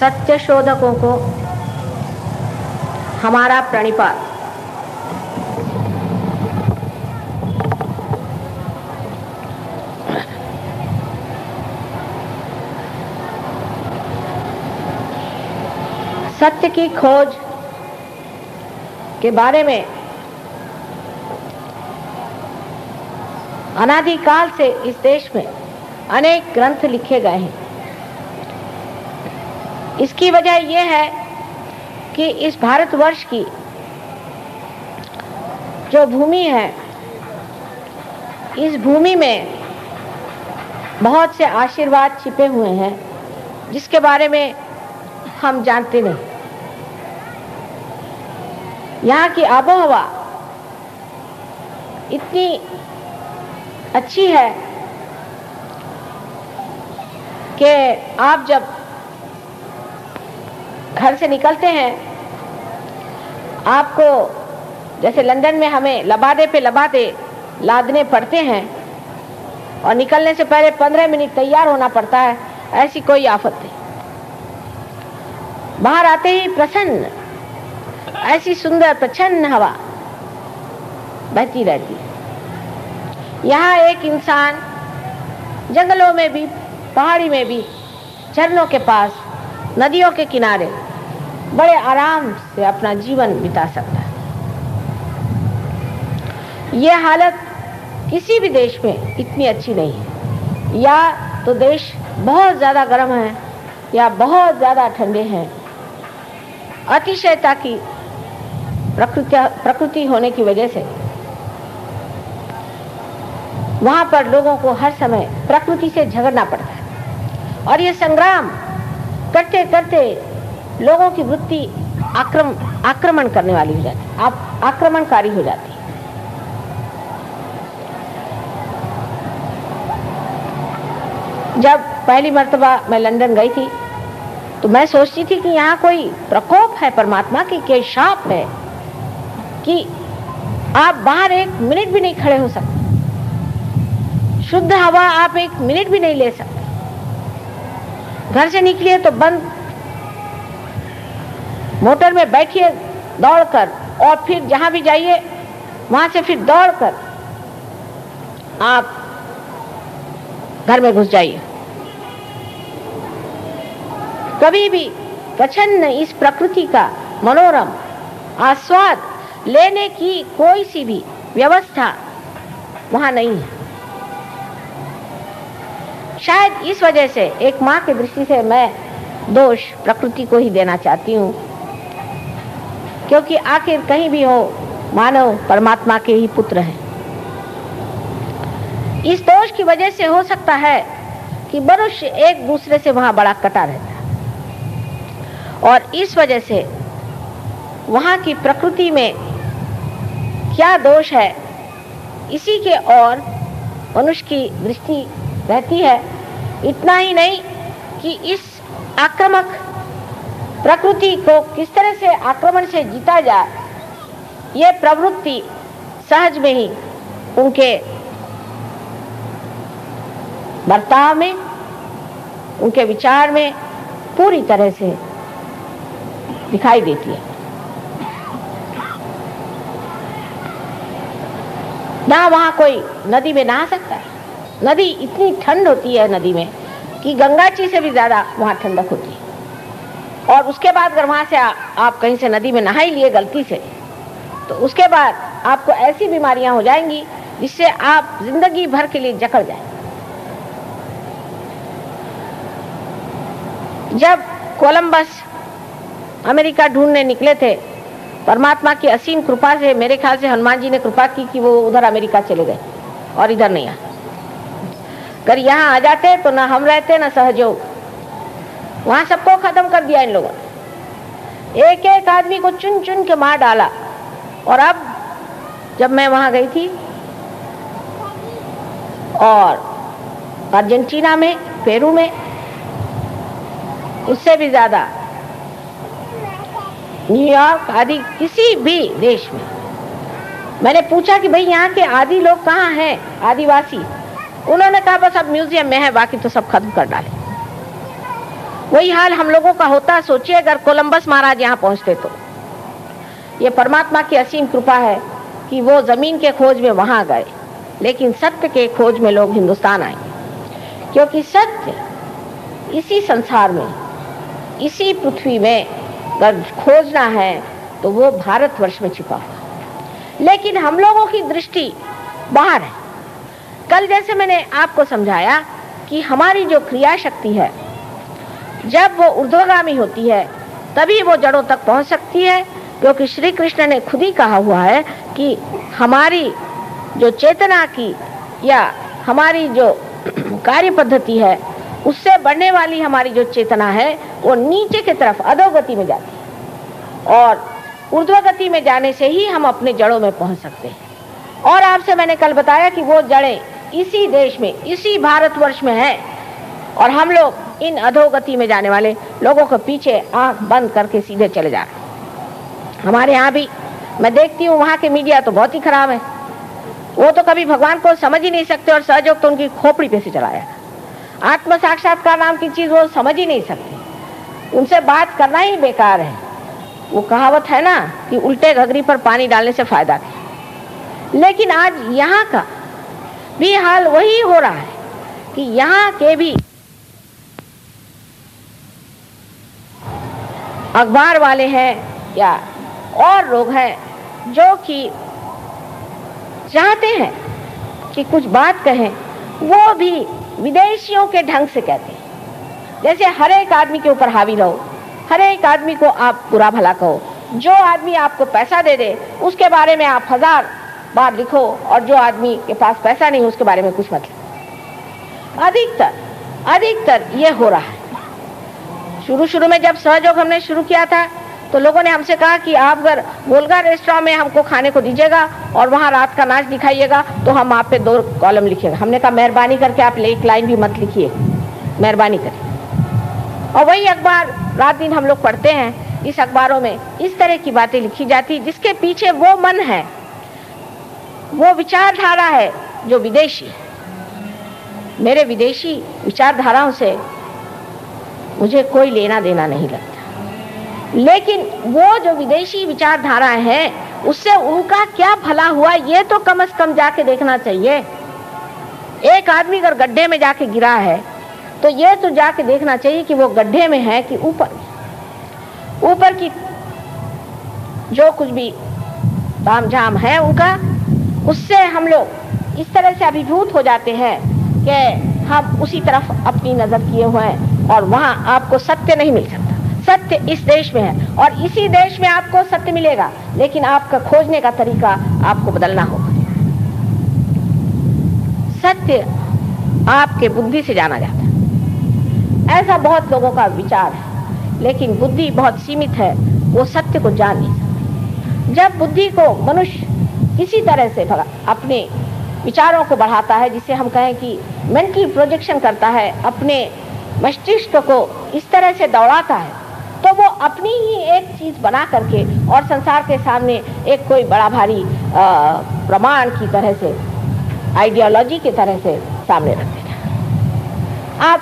सत्य शोधकों को हमारा प्रणिपात। सत्य की खोज के बारे में अनादिकाल से इस देश में अनेक ग्रंथ लिखे गए हैं। इसकी वजह यह है कि इस भारतवर्ष की जो भूमि है, इस भूमि में बहुत से आशीर्वाद छिपे हुए हैं, जिसके बारे में हम जानते नहीं। यहाँ की आबो हवा इतनी अच्छी है कि आप जब घर से निकलते हैं। आपको जैसे लंदन में हमें लबादे पे लबादे लादने पड़ते हैं और निकलने से पहले पंद्रह मिनट तैयार होना पड़ता है, ऐसी कोई आफत नहीं। बाहर आते ही प्रसन्न, ऐसी सुंदर प्रचन्न हवा बहती रहती यहाँ एक इंसान जंगलों में भी, पहाड़ी में भी, झरनों के पास नदियों के किनारे बड़े आराम से अपना जीवन बिता सकता है। यह हालत किसी भी देश में इतनी अच्छी नहीं है। या तो देश बहुत ज़्यादा गर्म है, या बहुत ज़्यादा ठंडे हैं। अतिशयता की प्रकृति प्रकृति होने की वजह से वहाँ पर लोगों को हर समय प्रकृति से झगड़ना पड़ता है। और ये संग्राम करते करते लोगों की वृत्ति आक्रम, आक्रमण करने वाली हो जाती आप आक्रमणकारी हो जाती जब पहली मर्तबा मैं लंदन गई थी तो मैं सोचती थी कि यहाँ कोई प्रकोप है परमात्मा की, के शाप है कि आप बाहर एक मिनट भी नहीं खड़े हो सकते। शुद्ध हवा आप एक मिनट भी नहीं ले सकते। घर से निकलिए तो बंद। मोटर में बैठिए, दौड़कर, और फिर जहाँ भी जाइए, वहाँ से फिर दौड़कर आप घर में घुस जाइए। कभी भी प्रचन्न इस प्रकृति का मनोरम, आस्वाद लेने की कोई सी भी व्यवस्था वहाँ नहीं है। शायद इस वजह से, एक माँ की दृष्टि से मैं दोष प्रकृति को ही देना चाहती हूँ। क्योंकि आखिर कहीं भी हो, मानव परमात्मा के ही पुत्र हैं। इस दोष की वजह से हो सकता है कि मनुष्य एक दूसरे से वहाँ बड़ा कटा रहता और इस वजह से वहाँ की प्रकृति में क्या दोष है, इसी के और मनुष्य की दृष्टि रहती है। इतना ही नहीं कि इस आक्रमक प्रकृति को किस तरह से आक्रमण से जीता जाए, ये प्रवृत्ति सहज में ही उनके बर्ताव में, उनके विचार में पूरी तरह से दिखाई देती है। ना वहाँ कोई नदी में नहा सकता है। नदी इतनी ठंड होती है नदी में कि गंगा जी से भी ज़्यादा वहाँ ठंडक होती है। और उसके बाद अगर वहाँ से आ, आप कहीं से नदी में नहा ही लिए गलती से तो उसके बाद आपको ऐसी बीमारियाँ हो जाएँगी जिससे आप ज़िंदगी भर के लिए जकड़ जाए। जब कोलंबस अमेरिका ढूँढने निकले थे परमात्मा की असीम कृपा से मेरे ख्याल से हनुमान जी ने कृपा की कि वो उधर अमेरिका चले गए और इधर नहीं आए। अगर यहाँ आ जाते तो ना हम रहते, ना सहयोग वहाँ सबको खत्म कर दिया इन लोगों ने। एक एक आदमी को चुन चुन के मार डाला। और अब जब मैं वहाँ गई थी, और अर्जेंटीना में, पेरू में, उससे भी ज़्यादा न्यूयॉर्क आदि किसी भी देश में, मैंने पूछा कि भाई यहाँ के आदि लोग कहाँ हैं, आदिवासी? उन्होंने कहा, बस अब म्यूज़ियम में है, बाकी तो सब खत्म कर डाले। वही हाल हम लोगों का होता सोचिए, अगर कोलंबस महाराज यहाँ पहुँचते तो। ये परमात्मा की असीम कृपा है कि वो ज़मीन के खोज में वहाँ गए, लेकिन सत्य के खोज में लोग हिंदुस्तान आए। क्योंकि सत्य इसी संसार में, इसी पृथ्वी में अगर खोजना है तो वो भारतवर्ष में छिपा हुआ लेकिन हम लोगों की दृष्टि बाहर है। कल जैसे मैंने आपको समझाया कि हमारी जो क्रिया शक्ति है, जब वो ऊर्ध्वगामी होती है, तभी वो जड़ों तक पहुँच सकती है, क्योंकि श्री कृष्ण ने खुद ही कहा हुआ है कि हमारी जो चेतना की या हमारी जो कार्य पद्धति है, उससे बढ़ने वाली हमारी जो चेतना है, वो नीचे की तरफ़ अधोगति में जाती है। और ऊर्ध्वगति में जाने से ही हम अपने जड़ों में पहुँच सकते हैं। और आपसे मैंने कल बताया कि वो जड़ें इसी देश में, इसी भारतवर्ष में है। और हम लोग इन अधोगति में जाने वाले लोगों के पीछे आँख बंद करके सीधे चले जा रहे हमारे यहाँ भी, मैं देखती हूँ वहाँ के मीडिया तो बहुत ही खराब है। वो तो कभी भगवान को समझ ही नहीं सकते और सहयोग तो उनकी खोपड़ी पे से चलाया आत्म साक्षात्कार नाम की चीज़ वो समझ ही नहीं सकते। उनसे बात करना ही बेकार है। वो कहावत है ना कि उल्टे घगरी पर पानी डालने से फ़ायदा नहीं। लेकिन आज यहाँ का भी हाल वही हो रहा है कि यहाँ के भी अखबार वाले हैं या और लोग हैं जो कि चाहते हैं कि कुछ बात कहें, वो भी विदेशियों के ढंग से कहते हैं। जैसे हर एक आदमी के ऊपर हावी रहो हर एक आदमी को आप बुरा भला कहो, जो आदमी आपको पैसा दे दे, उसके बारे में आप हज़ार बार लिखो और जो आदमी के पास पैसा नहीं उसके बारे में कुछ मत लिखो। अधिकतर अधिकतर ये हो रहा है। शुरू शुरू में जब सहयोग हमने शुरू किया था तो लोगों ने हमसे कहा कि आप अगर गोलगा रेस्टोरेंट में हमको खाने को दीजिएगा और वहाँ रात का नाच दिखाइएगा तो हम आप पे दो कॉलम लिखेगा। हमने कहा, मेहरबानी करके आप एक लाइन भी मत लिखिए। मेहरबानी करिए। और वही अखबार रात दिन हम लोग पढ़ते हैं, इस अखबारों में इस तरह की बातें लिखी जाती जिसके पीछे वो मन है। वो विचारधारा है जो विदेशी मेरे विदेशी विचारधाराओं से मुझे कोई लेना देना नहीं लगता। लेकिन वो जो विदेशी विचारधारा है, उससे उनका क्या भला हुआ, ये तो कम से कम जाके देखना चाहिए। एक आदमी अगर गड्ढे में जाके गिरा है तो ये तो जाके देखना चाहिए कि वो गड्ढे में है कि ऊपर। ऊपर की जो कुछ भी ताम झाम है, उनका उससे हम लोग इस तरह से अभिभूत हो जाते हैं कि हम उसी तरफ़ अपनी नज़र किए हुए हैं और वहाँ आपको सत्य नहीं मिल सकता। सत्य इस देश में है और इसी देश में आपको सत्य मिलेगा, लेकिन आपका खोजने का तरीका आपको बदलना होगा। सत्य आपके बुद्धि से जाना जाता है। ऐसा बहुत लोगों का विचार है, लेकिन बुद्धि बहुत सीमित है, वो सत्य को जान नहीं सकती। जब बुद्धि को मनुष्य किसी तरह से अपने विचारों को बढ़ाता है, जिसे हम कहें कि मेंटल प्रोजेक्शन करता है, अपने मस्तिष्क को इस तरह से दौड़ाता है तो वो अपनी ही एक चीज़ बना करके और संसार के सामने एक कोई बड़ा भारी प्रमाण की तरह से आइडियोलॉजी की तरह से सामने रख देगा आप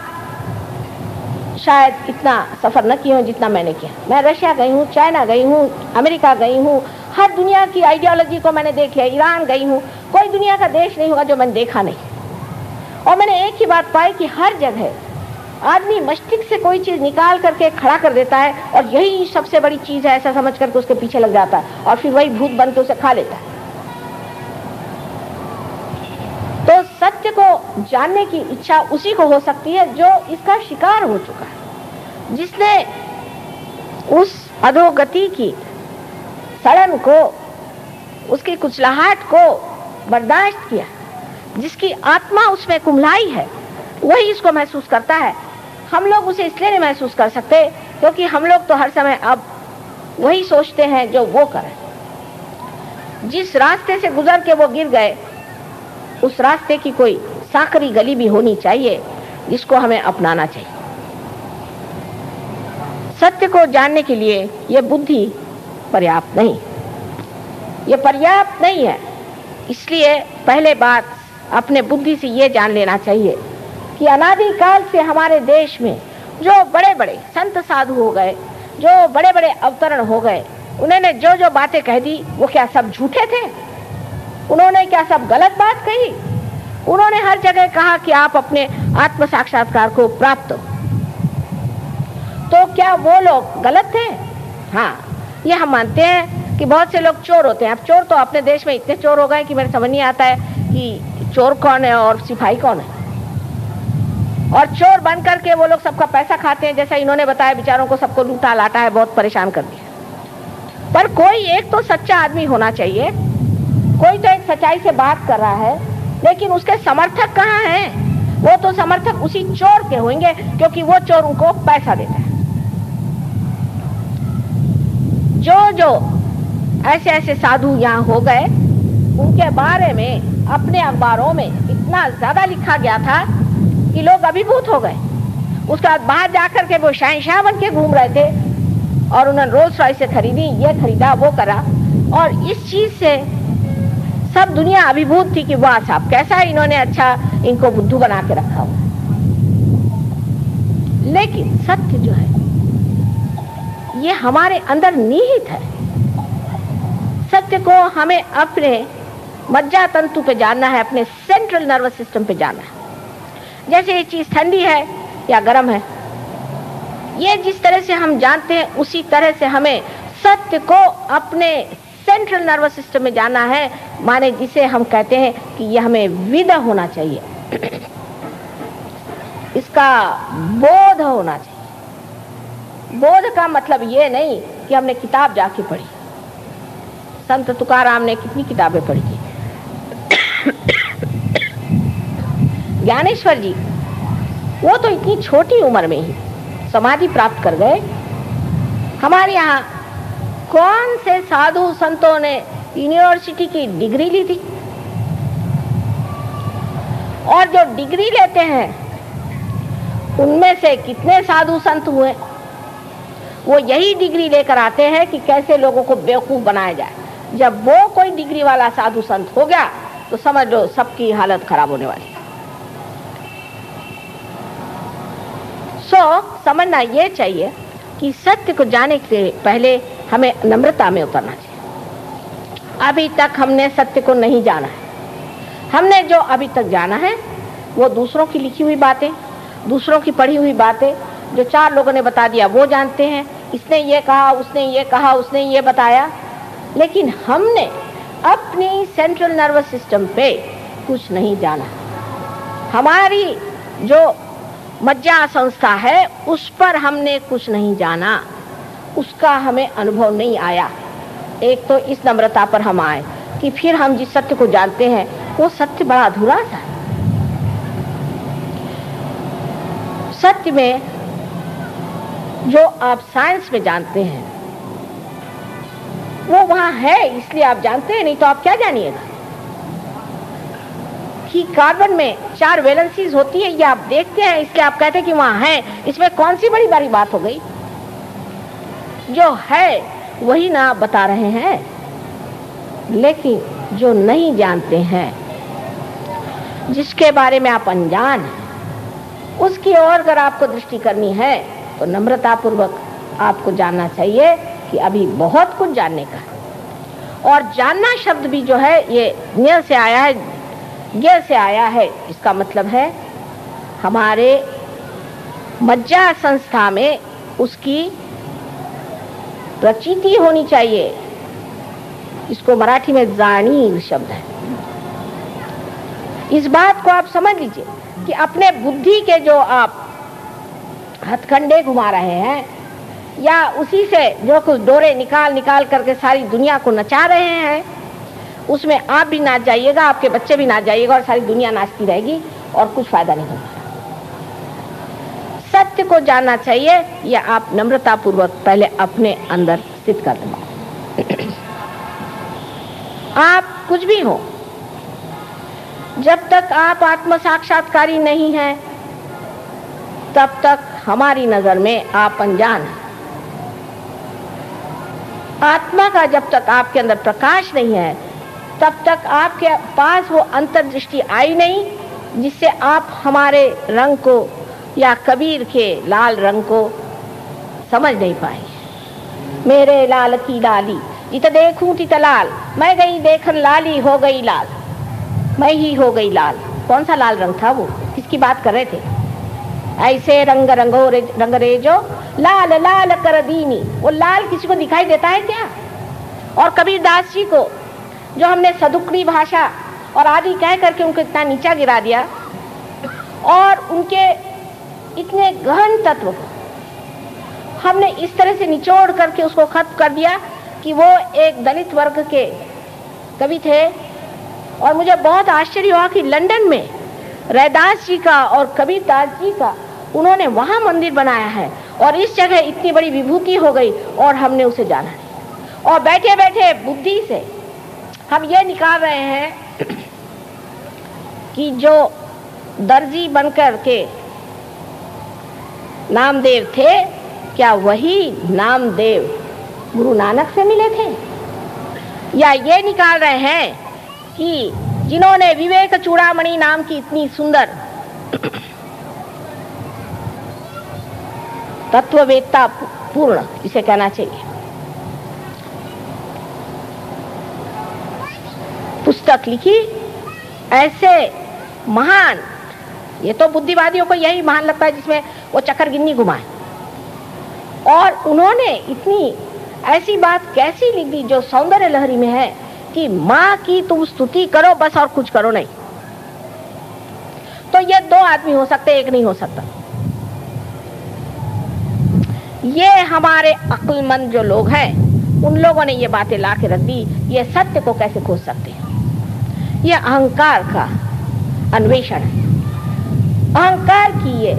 शायद इतना सफ़र न किए हो जितना मैंने किया। मैं रशिया गई हूँ, चाइना गई हूँ, अमेरिका गई हूँ हर दुनिया की आइडियोलॉजी को मैंने देख लिया ईरान गई हूँ। कोई दुनिया का देश नहीं होगा जो मैंने देखा नहीं। और मैंने एक ही बात पाई कि हर जगह आदमी मस्तिष्क से कोई चीज़ निकाल करके खड़ा कर देता है और यही सबसे बड़ी चीज़ है, ऐसा समझ करके उसके पीछे लग जाता है और फिर वही भूत बन के उसे खा लेता है। तो सत्य को जानने की इच्छा उसी को हो सकती है जो इसका शिकार हो चुका है। जिसने उस अधोगति की सड़न को, उसकी कुचलाहट को बर्दाश्त किया। जिसकी आत्मा उसमें कुमलाई है, वही इसको महसूस करता है। हम लोग उसे इसलिए नहीं महसूस कर सकते, क्योंकि हम लोग तो हर समय अब वही सोचते हैं जो वो करें। जिस रास्ते से गुजर के वो गिर गए, उस रास्ते की कोई साकरी गली भी होनी चाहिए, जिसको हमें अपनाना चाहिए। सत्य को जानने के लिए यह बुद्धि पर्याप्त नहीं। ये पर्याप्त नहीं है। इसलिए पहले बात अपने बुद्धि से ये जान लेना चाहिए कि अनादिकाल से हमारे देश में जो बड़े बड़े संत साधु हो गए, जो बड़े बड़े अवतरण हो गए, उन्होंने जो जो बातें कह दी, वो क्या सब झूठे थे? उन्होंने क्या सब गलत बात कही? उन्होंने हर जगह कहा कि आप अपने आत्म साक्षात्कार को प्राप्त हो। तो क्या वो लोग गलत थे? हाँ ये हम मानते हैं कि बहुत से लोग चोर होते हैं। अब चोर तो अपने देश में इतने चोर हो गए कि मेरे समझ नहीं आता है कि चोर कौन है और सिपाही कौन है। और चोर बन करके वो लोग सबका पैसा खाते हैं, जैसा इन्होंने बताया, बेचारों को सबको लूटा लाटा है, बहुत परेशान कर दिया। पर कोई एक तो सच्चा आदमी होना चाहिए। कोई तो एक सच्चाई से बात कर रहा है, लेकिन उसके समर्थक कहाँ हैं? वो तो समर्थक उसी चोर के होंगे, क्योंकि वो चोर उनको पैसा देता है। जो जो ऐसे ऐसे साधु यहाँ हो गए, उनके बारे में, अपने अखबारों में इतना ज़्यादा लिखा गया था कि लोग अभिभूत हो गए। उसके बाद बाहर जाकर के वो शहशाह बन के घूम रहे थे और उन्होंने रोज रॉय से खरीदी, ये खरीदा, वो करा। और इस चीज़ से सब दुनिया अभिभूत थी कि वाह साहब, कैसा इन्होंने अच्छा इनको बुद्धू बना के रखा हुआ। लेकिन सत्य जो है ये हमारे अंदर निहित है। सत्य को हमें अपने मज्जा तंतु पे जानना है, अपने सेंट्रल नर्वस सिस्टम पे जानना है। जैसे ये चीज़ ठंडी है या गर्म है, ये जिस तरह से हम जानते हैं, उसी तरह से हमें सत्य को अपने सेंट्रल नर्वस सिस्टम में जाना है, माने जिसे हम कहते हैं कि यह हमें विद होना चाहिए। इसका बोध होना चाहिए। बोध का मतलब ये नहीं कि हमने किताब जाके पढ़ी। संत तुकाराम ने कितनी किताबें पढ़ी थी। ज्ञानेश्वर जी, वो तो इतनी छोटी उम्र में ही समाधि प्राप्त कर गए। हमारे यहाँ कौन से साधु संतों ने यूनिवर्सिटी की डिग्री ली थी? और जो डिग्री लेते हैं, उनमें से कितने साधु संत हुए? वो यही डिग्री लेकर आते हैं कि कैसे लोगों को बेवकूफ़ बनाया जाए। जब वो कोई डिग्री वाला साधु संत हो गया तो समझ लो सबकी हालत खराब होने वाली। सो so, समझना ये चाहिए कि सत्य को जाने के पहले हमें नम्रता में उतरना चाहिए। अभी तक हमने सत्य को नहीं जाना है। हमने जो अभी तक जाना है वो दूसरों की लिखी हुई बातें दूसरों की पढ़ी हुई बातें जो चार लोगों ने बता दिया, वो जानते हैं। इसने ये कहा, उसने ये कहा, उसने ये बताया। लेकिन हमने अपनी सेंट्रल नर्वस सिस्टम पे कुछ नहीं जाना। हमारी जो मज्जा संस्था है, उस पर हमने कुछ नहीं जाना। उसका हमें अनुभव नहीं आया। एक तो इस नम्रता पर हम आए कि फिर हम जिस सत्य को जानते हैं, वो सत्य बड़ा अधूरा सा सत्य में जो आप साइंस में जानते हैं, वो वहाँ है, इसलिए आप जानते हैं, नहीं तो आप क्या जानिएगा? कि कार्बन में चार वैलेंसीज होती है, ये आप देखते हैं, इसलिए आप कहते हैं कि वहाँ है। इसमें कौन सी बड़ी बड़ी बात हो गई? जो है, वही ना आप बता रहे हैं, लेकिन जो नहीं जानते हैं, जिसके बारे में आप अनजान हैं, उसकी ओर अगर आपको दृष्टि करनी है तो नम्रता पूर्वक आपको जानना चाहिए कि अभी बहुत कुछ जानने का और जानना शब्द भी जो है, ये ज्ञ से आया है ज्ञ से आया है, इसका मतलब है हमारे मज्जा संस्था में उसकी प्रचिति होनी चाहिए। इसको मराठी में जानी शब्द है। इस बात को आप समझ लीजिए कि अपने बुद्धि के जो आप हथकंडे घुमा रहे हैं, या उसी से जो कुछ डोरे निकाल निकाल करके सारी दुनिया को नचा रहे हैं, उसमें आप भी नाच जाइएगा, आपके बच्चे भी नाच जाइएगा और सारी दुनिया नाचती रहेगी और कुछ फ़ायदा नहीं होगा। सत्य को जानना चाहिए, या आप नम्रता पूर्वक पहले अपने अंदर स्थित कर दें आप कुछ भी हो, जब तक आप आत्म साक्षात्कारी नहीं है, तब तक हमारी नज़र में आप अनजान है। आत्मा का जब तक आपके अंदर प्रकाश नहीं है, तब तक आपके पास वो अंतर्दृष्टि आई नहीं, जिससे आप हमारे रंग को या कबीर के लाल रंग को समझ नहीं पाए। मेरे लाल की लाली इत देखूँ तित लाल, मैं गई देखन लाली हो गई लाल। मैं ही हो गई लाल। कौन सा लाल रंग था वो? किसकी बात कर रहे थे? ऐसे रंग रंगो रे, रंग रेजो लाल लाल कर दीनी वो लाल किसी को दिखाई देता है क्या? और कबीर दास जी को जो हमने सदुकड़ी भाषा और आदि कह करके उनको इतना नीचा गिरा दिया और उनके इतने गहन तत्व हमने इस तरह से निचोड़ करके उसको खत्म कर दिया कि वो एक दलित वर्ग के कवि थे। और मुझे बहुत आश्चर्य हुआ कि लंदन में रैदास जी का और कबीर दास जी का उन्होंने वहाँ मंदिर बनाया है और इस जगह इतनी बड़ी विभूति हो गई और हमने उसे जाना नहीं और बैठे बैठे बुद्धि से हम ये निकाल रहे हैं कि जो दर्जी बनकर के नामदेव थे, क्या वही नामदेव गुरु नानक से मिले थे? या ये निकाल रहे हैं कि जिन्होंने विवेक चूड़ामणि नाम की इतनी सुंदर तत्ववेत्ता पूर्ण, इसे कहना चाहिए। पुस्तक लिखी, ऐसे महान, ये तो बुद्धिवादियों को यही महान लगता है जिसमें वो चक्कर गिन्नी घुमाए। और उन्होंने इतनी ऐसी बात कैसी लिख दी जो सौंदर्य लहरी में है कि माँ की तुम स्तुति करो, बस और कुछ करो नहीं। तो ये दो आदमी हो सकते, एक नहीं हो सकता। ये हमारे अक्लमंद जो लोग हैं, उन लोगों ने ये बातें ला के रख दी, ये सत्य को कैसे खोज सकते हैं? ये अहंकार का अन्वेषण है। अहंकार की ये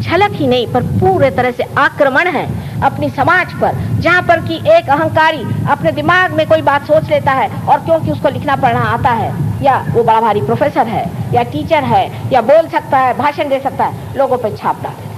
झलक ही नहीं, पर पूरे तरह से आक्रमण है अपनी समाज पर, जहाँ पर कि एक अहंकारी अपने दिमाग में कोई बात सोच लेता है और क्योंकि उसको लिखना पढ़ना आता है, या वो बड़ा भारी प्रोफेसर है, या टीचर है, या बोल सकता है, भाषण दे सकता है, लोगों पर छाप डाल है।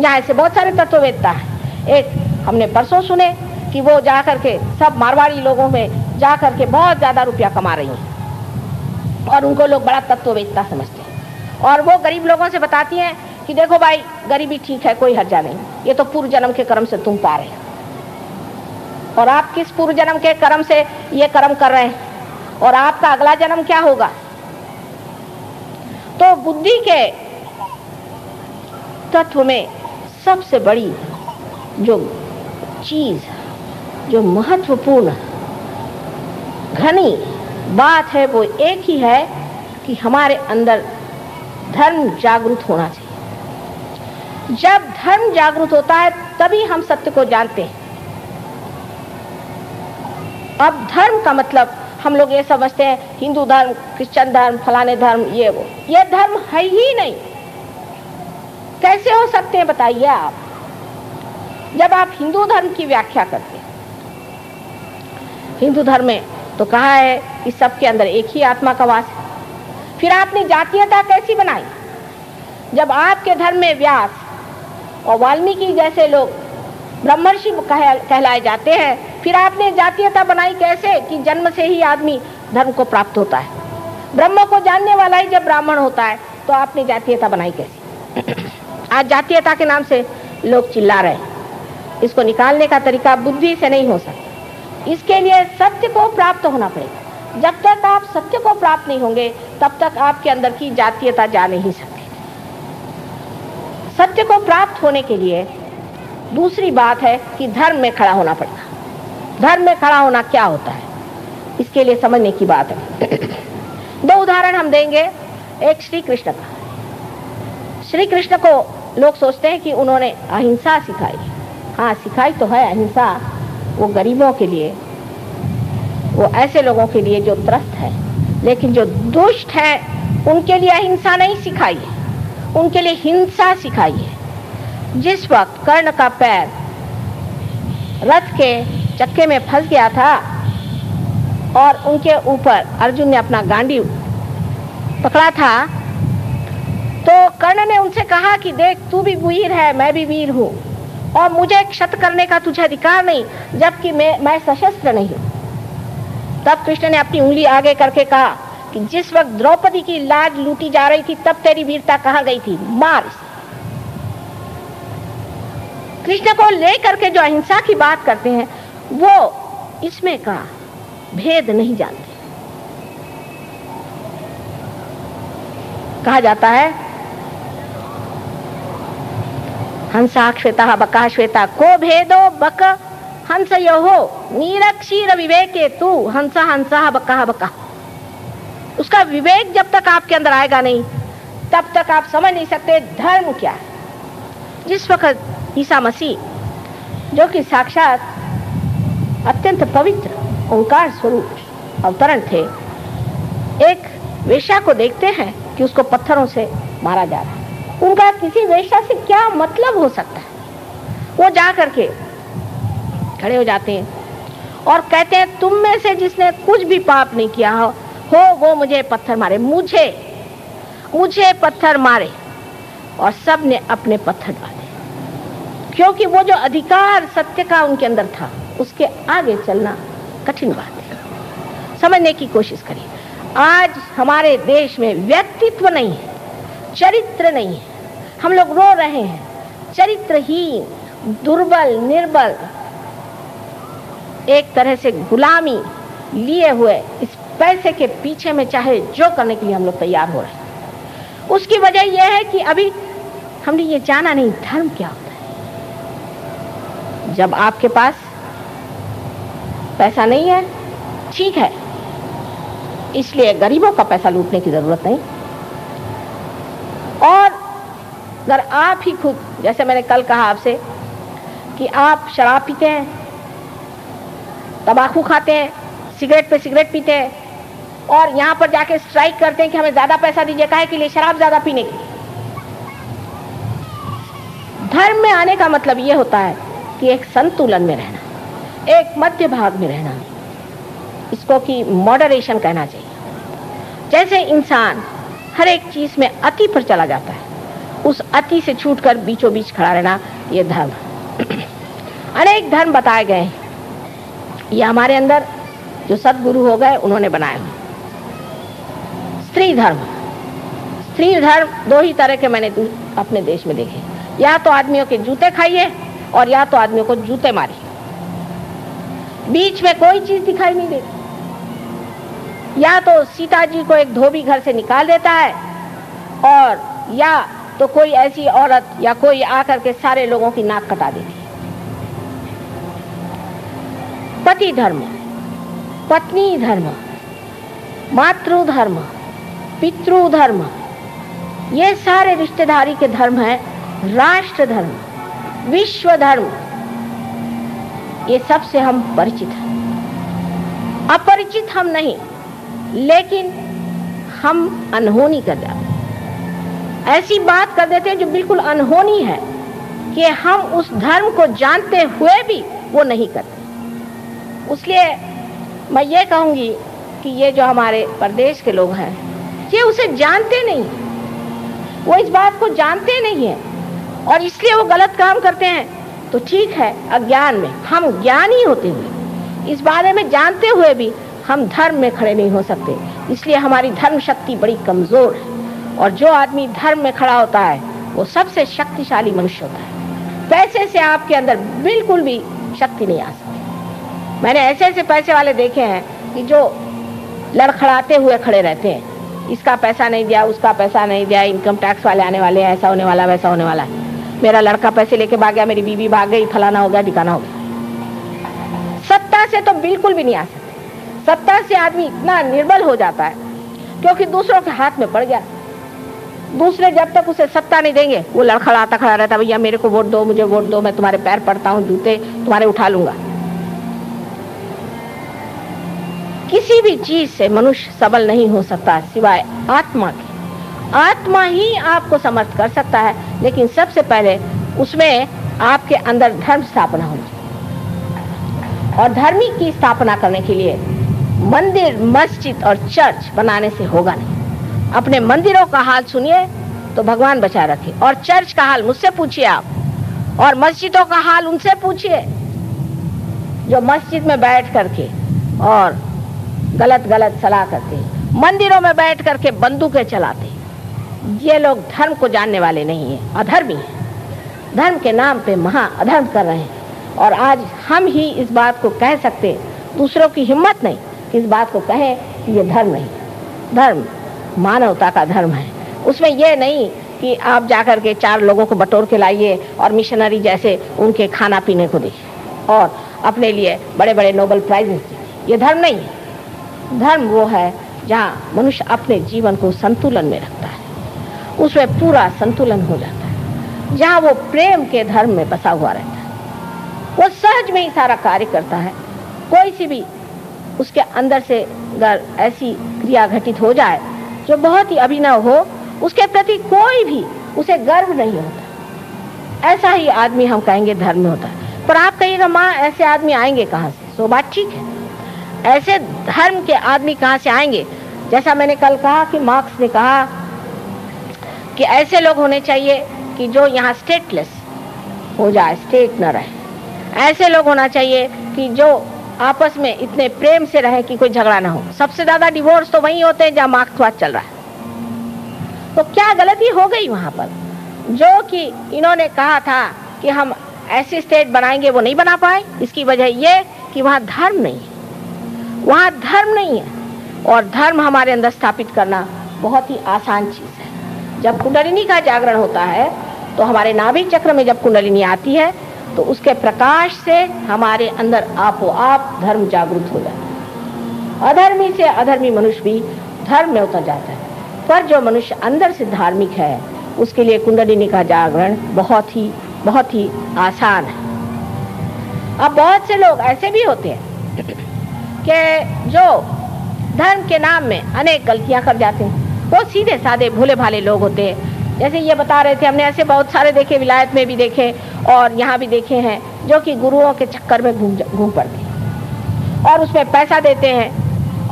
यहाँ ऐसे बहुत सारे तत्ववेदता है। एक, हमने परसों सुने कि वो जा करके सब मारवाड़ी लोगों में जा करके बहुत ज़्यादा रुपया कमा रही हैं। और उनको लोग बड़ा तत्ववेत्ता समझते हैं। और वो गरीब लोगों से बताती हैं कि देखो भाई, गरीबी ठीक है, कोई हर्जा नहीं। ये तो पूर्व जन्म के कर्म से तुम पा रहे हो। और आप किस पूर्व जन्म के कर्म से ये कर्म कर रहे हैं? और आपका अगला जन्म क्या होगा? तो बुद्धि के तत्व में सबसे बड़ी जो चीज़, जो महत्वपूर्ण घनी बात है, वो एक ही है कि हमारे अंदर धर्म जागरूक होना चाहिए। जब धर्म जागरूक होता है, तभी हम सत्य को जानते हैं। अब धर्म का मतलब हम लोग ये समझते हैं, हिंदू धर्म, क्रिश्चियन धर्म, फलाने धर्म, ये वो। ये धर्म है ही नहीं। कैसे हो सकते हैं बताइए आप? जब आप हिंदू धर्म की व्याख्या करते हिंदू धर्म में तो कहा है कि सबके अंदर एक ही आत्मा का वास है। फिर आपने जातीयता कैसी बनाई? जब आपके धर्म में व्यास और वाल्मीकि जैसे लोग ब्रह्मर्षि कहलाए जाते हैं, फिर आपने जातीयता बनाई कैसे कि जन्म से ही आदमी धर्म को प्राप्त होता है? ब्रह्म को जानने वाला ही जब ब्राह्मण होता है तो आपने जातीयता बनाई कैसे? आज जातीयता के नाम से लोग चिल्ला रहे इसको निकालने का तरीका बुद्धि से नहीं हो सकता। इसके लिए सत्य को प्राप्त होना पड़ेगा। जब तक आप सत्य को प्राप्त नहीं होंगे, तब तक आपके अंदर की जातीयता जा नहीं सकती। सत्य को प्राप्त होने के लिए दूसरी बात है कि धर्म में खड़ा होना पड़ता। धर्म में खड़ा होना क्या होता है? इसके लिए समझने की बात है। दो उदाहरण हम देंगे। एक श्री कृष्ण का। श्री कृष्ण को लोग सोचते हैं कि उन्होंने अहिंसा सिखाई। हाँ सिखाई तो है अहिंसा, वो गरीबों के लिए, वो ऐसे लोगों के लिए जो त्रस्त है। लेकिन जो दुष्ट है, उनके लिए अहिंसा नहीं सिखाई है। उनके लिए हिंसा सिखाई है। जिस वक्त कर्ण का पैर रथ के चक्के में फंस गया था और उनके ऊपर अर्जुन ने अपना गांडी पकड़ा था कर्ण ने उनसे कहा कि देख, तू भी वीर है, मैं भी वीर हूँ। और मुझे क्षत करने का तुझे अधिकार नहीं, जबकि मैं मैं सशस्त्र नहीं तब कृष्ण ने अपनी उंगली आगे करके कहा कि जिस वक्त द्रौपदी की लाज लूटी जा रही थी, तब तेरी वीरता कहाँ गई थी? मार कृष्ण को ले करके जो अहिंसा की बात करते हैं, वो इसमें का भेद नहीं जानते। कहा जाता है हंसा श्वेता बका श्वेता को भेदो बक? हंस यो नीरक्षीर विवेके तू। हंसा हंसा, बका बका। उसका विवेक जब तक आपके अंदर आएगा नहीं, तब तक आप समझ नहीं सकते धर्म क्या है। जिस वक्त ईसा मसीह, जो कि साक्षात अत्यंत पवित्र, ओंकार स्वरूप, अवतरण थे, एक वेश्या को देखते हैं कि उसको पत्थरों से मारा जा रहा है। उनका किसी वेश्या से क्या मतलब हो सकता है? वो जा करके खड़े हो जाते हैं और कहते हैं, तुम में से जिसने कुछ भी पाप नहीं किया हो हो वो मुझे पत्थर मारे, मुझे मुझे पत्थर मारे और सबने अपने पत्थर डाले। क्योंकि वो जो अधिकार सत्य का उनके अंदर था, उसके आगे चलना कठिन बात है। समझने की कोशिश करिए। आज हमारे देश में व्यक्तित्व नहीं है, चरित्र नहीं है। हम लोग रो रहे हैं। चरित्रहीन, दुर्बल, निर्बल, एक तरह से गुलामी लिए हुए इस पैसे के पीछे में चाहे जो करने के लिए हम लोग तैयार हो रहे हैं। उसकी वजह यह है कि अभी हमने ये जाना नहीं, धर्म क्या होता है? जब आपके पास पैसा नहीं है, ठीक है। इसलिए गरीबों का पैसा लूटने की ज़रूरत नहीं। और अगर आप ही खुद जैसे मैंने कल कहा आपसे, कि आप शराब पीते हैं, तंबाकू खाते हैं, सिगरेट पे सिगरेट पीते हैं, और यहाँ पर जाके स्ट्राइक करते हैं कि हमें ज़्यादा पैसा दीजिए, काहे के लिए शराब ज़्यादा पीने के धर्म में आने का मतलब यह होता है कि एक संतुलन में रहना, एक मध्य भाग में रहना, इसको कि मॉडरेशन कहना चाहिए। जैसे इंसान हर एक चीज़ में अति पर चला जाता है उस अति से छूटकर बीचों बीच खड़ा रहना यह धर्म। अनेक धर्म बताए गए ये हमारे अंदर जो सदगुरु हो गए, उन्होंने बनाए स्त्री धर्म। स्त्री धर्म दो ही तरह के मैंने अपने देश में देखे। या तो आदमियों के जूते खाइए और या तो आदमियों को जूते मारिए। बीच में कोई चीज़ दिखाई नहीं देती। या तो सीता जी को एक धोबी घर से निकाल देता है और या तो कोई ऐसी औरत या कोई आकर के सारे लोगों की नाक कटा देती है। पति धर्म, पत्नी धर्म, मातृ धर्म, पितृ धर्म, ये सारे रिश्तेदारी के धर्म है, राष्ट्र धर्म, विश्व धर्म। ये सबसे हम परिचित हैं। अपरिचित हम नहीं, लेकिन हम अनहोनी कर जाते ऐसी बात कर देते हैं जो बिल्कुल अनहोनी है कि हम उस धर्म को जानते हुए भी वो नहीं करते। इसलिए मैं ये कहूँगी कि ये जो हमारे प्रदेश के लोग हैं, ये उसे जानते नहीं वो इस बात को जानते नहीं है और इसलिए वो गलत काम करते हैं। तो ठीक है, अज्ञान में, हम ज्ञानी होते हुए इस बारे में जानते हुए भी हम धर्म में खड़े नहीं हो सकते। इसलिए हमारी धर्म शक्ति बड़ी कमज़ोर है और जो आदमी धर्म में खड़ा होता है, वो सबसे शक्तिशाली मनुष्य होता है। पैसे से आपके अंदर बिल्कुल भी शक्ति नहीं आ सकती। मैंने ऐसे ऐसे पैसे वाले देखे हैं कि जो लड़खड़ाते हुए खड़े रहते हैं। इसका पैसा नहीं दिया, उसका पैसा नहीं दिया इनकम टैक्स वाले आने वाले हैं, ऐसा होने वाला, वैसा होने वाला मेरा लड़का पैसे लेके भाग गया, मेरी बीवी भाग गई, फलाना हो गया, ठिकाना हो गया। सत्ता से तो बिल्कुल भी नहीं आ सकता। सत्ता से आदमी इतना निर्बल हो जाता है, क्योंकि दूसरों के हाथ में पड़ गया। दूसरे जब तक उसे सत्ता नहीं देंगे, वो लड़खड़ाता खड़ा रहता, भैया, मेरे को वोट दो, मुझे वोट दो, मैं तुम्हारे पैर पड़ता हूँ, जूते तुम्हारे उठा लूँगा। किसी भी चीज़ से मनुष्य सबल नहीं हो सकता, सिवाय आत्मा के। आत्मा ही आपको समर्थ कर सकता है, लेकिन सबसे पहले उसमें आपके अंदर धर्म स्थापना होनी और धर्मी की स्थापना करने के लिए मंदिर, मस्जिद और चर्च बनाने से होगा नहीं। अपने मंदिरों का हाल सुनिए तो भगवान बचा रखे। और चर्च का हाल मुझसे पूछिए आप। और मस्जिदों का हाल उनसे पूछिए। जो मस्जिद में बैठ करके और गलत गलत सलाह करते मंदिरों में बैठ करके बंदूकें चलाते ये लोग धर्म को जानने वाले नहीं है, अधर्मी है। धर्म के नाम पे महा अधर्म कर रहे हैं। और आज हम ही इस बात को कह सकते दूसरों की हिम्मत नहीं कि इस बात को कहें कि ये धर्म नहीं धर्म मानवता का धर्म है। उसमें यह नहीं कि आप जाकर के चार लोगों को बटोर के लाइए और मिशनरी जैसे उनके खाना पीने को देखिए और अपने लिए बड़े बड़े नोबल प्राइजेस ये धर्म नहीं है। धर्म वो है जहाँ मनुष्य अपने जीवन को संतुलन में रखता है। उसमें पूरा संतुलन हो जाता है। जहाँ वो प्रेम के धर्म में बसा हुआ रहता है। वो सहज में ही सारा कार्य करता है। कोई सी भी उसके अंदर से अगर ऐसी क्रिया घटित हो जाए जो बहुत ही अभिनव हो, उसके प्रति कोई भी, उसे गर्व नहीं होता। ऐसा ही आदमी हम कहेंगे धर्म होता है। पर आप कहिएगा, माँ, ऐसे आदमी आएँगे कहाँ से? सो बात ठीक है। ऐसे धर्म के आदमी कहाँ से आएँगे? जैसा मैंने कल कहा कि मार्क्स ने कहा कि ऐसे लोग होने चाहिए कि जो यहाँ स्टेटलेस हो जाए स्टेट न रहे। ऐसे लोग होना चाहिए कि जो आपस में इतने प्रेम से रहे कि कोई झगड़ा ना हो। सबसे ज़्यादा डिवोर्स तो वही होते हैं जहाँ मार्क्सवाद चल रहा है। तो क्या गलती हो गई वहाँ पर? जो कि इन्होंने कहा था कि हम ऐसी स्टेट बनाएँगे, वो नहीं बना पाए। इसकी वजह ये कि वहाँ धर्म नहीं है। वहाँ धर्म नहीं है। और धर्म हमारे अंदर स्थापित करना बहुत ही आसान चीज़ है। जब कुंडलिनी का जागरण होता है तो हमारे नाभिक चक्र में जब कुंडलिनी आती है तो उसके प्रकाश से हमारे अंदर आपो आप धर्म जागृत हो जाता है। अधर्मी से अधर्मी मनुष्य भी धर्म में उतर जाता है। पर जो मनुष्य अंदर से धार्मिक है, उसके लिए कुंडलिनी का जागरण बहुत ही बहुत ही आसान है। अब बहुत से लोग ऐसे भी होते हैं कि जो धर्म के नाम में अनेक गलतियाँ कर जाते हैं। वो सीधे साधे भोले भाले लोग होते हैं। जैसे ये बता रहे थे, हमने ऐसे बहुत सारे देखे, विलायत में भी देखे और यहाँ भी देखे हैं, जो कि गुरुओं के चक्कर में घूम घूम पड़ते हैं। और उसमें पैसा देते हैं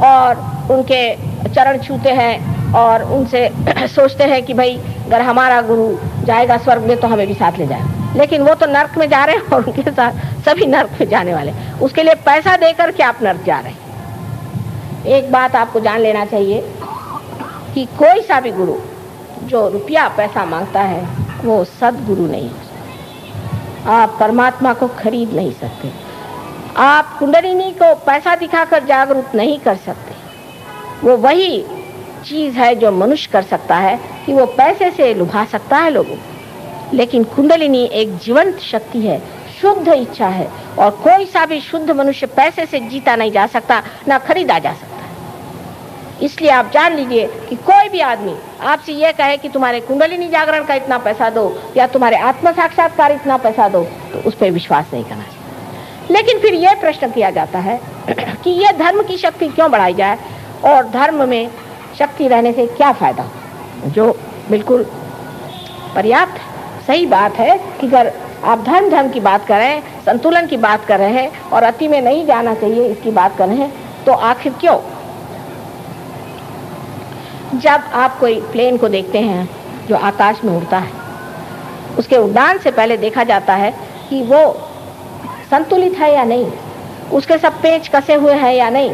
और उनके चरण छूते हैं और उनसे सोचते हैं कि भाई, अगर हमारा गुरु जाएगा स्वर्ग में तो हमें भी साथ ले जाए। लेकिन वो तो नर्क में जा रहे हैं और उनके साथ सभी नर्क में जाने वाले उसके लिए पैसा देकर के आप नर्क जा रहे हैं। एक बात आपको जान लेना चाहिए कि कोई सा भी गुरु जो रुपया पैसा माँगता है, वो सदगुरु नहीं हो आप परमात्मा को खरीद नहीं सकते। आप कुंडलिनी को पैसा दिखाकर जागरूक नहीं कर सकते। वो वही चीज़ है जो मनुष्य कर सकता है कि वो पैसे से लुभा सकता है लोगों लेकिन कुंडलिनी एक जीवंत शक्ति है, शुद्ध इच्छा है, और कोई सा भी शुद्ध मनुष्य पैसे से जीता नहीं जा सकता, ना खरीदा जा सकता। इसलिए आप जान लीजिए कि कोई भी आदमी आपसे यह कहे कि तुम्हारे कुंडलिनी जागरण का इतना पैसा दो या तुम्हारे आत्म साक्षात्कार इतना पैसा दो तो उस पर विश्वास नहीं करना चाहिए। लेकिन फिर यह प्रश्न किया जाता है कि यह धर्म की शक्ति क्यों बढ़ाई जाए और धर्म में शक्ति रहने से क्या फ़ायदा? जो बिल्कुल पर्याप्त सही बात है कि अगर आप धर्म धर्म की बात कर रहे हैं संतुलन की बात कर रहे हैं और अति में नहीं जाना चाहिए इसकी बात कर रहे हैं तो आखिर क्यों? जब आप कोई प्लेन को देखते हैं जो आकाश में उड़ता है, उसके उड़ान से पहले देखा जाता है कि वो संतुलित है या नहीं, उसके सब पेच कसे हुए हैं या नहीं,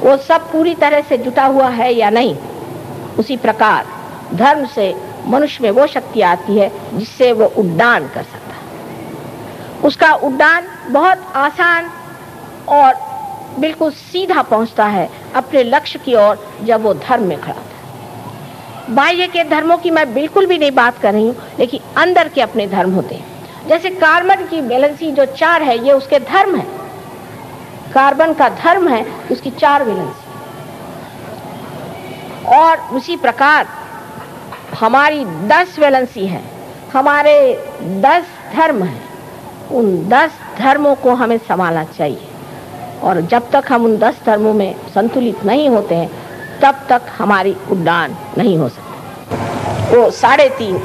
वो सब पूरी तरह से जुटा हुआ है या नहीं, उसी प्रकार धर्म से मनुष्य में वो शक्ति आती है जिससे वो उड्डान कर सकता है। उसका उड्डान बहुत आसान और बिल्कुल सीधा पहुँचता है अपने लक्ष्य की ओर जब वो धर्म में खड़ा है। बाह्य के धर्मों की मैं बिल्कुल भी नहीं बात कर रही हूँ, लेकिन अंदर के अपने धर्म होते हैं। जैसे कार्बन की बैलेंसी जो चार है, ये उसके धर्म है। कार्बन का धर्म है, उसकी चार वैलेंसी। और उसी प्रकार हमारी दस वैलेंसी है, हमारे दस धर्म हैं। उन दस धर्मों को हमें संभालना चाहिए। और जब तक हम उन दस धर्मों में संतुलित नहीं होते हैं तब तक हमारी उड्डान नहीं हो सकती। वो साढ़े तीन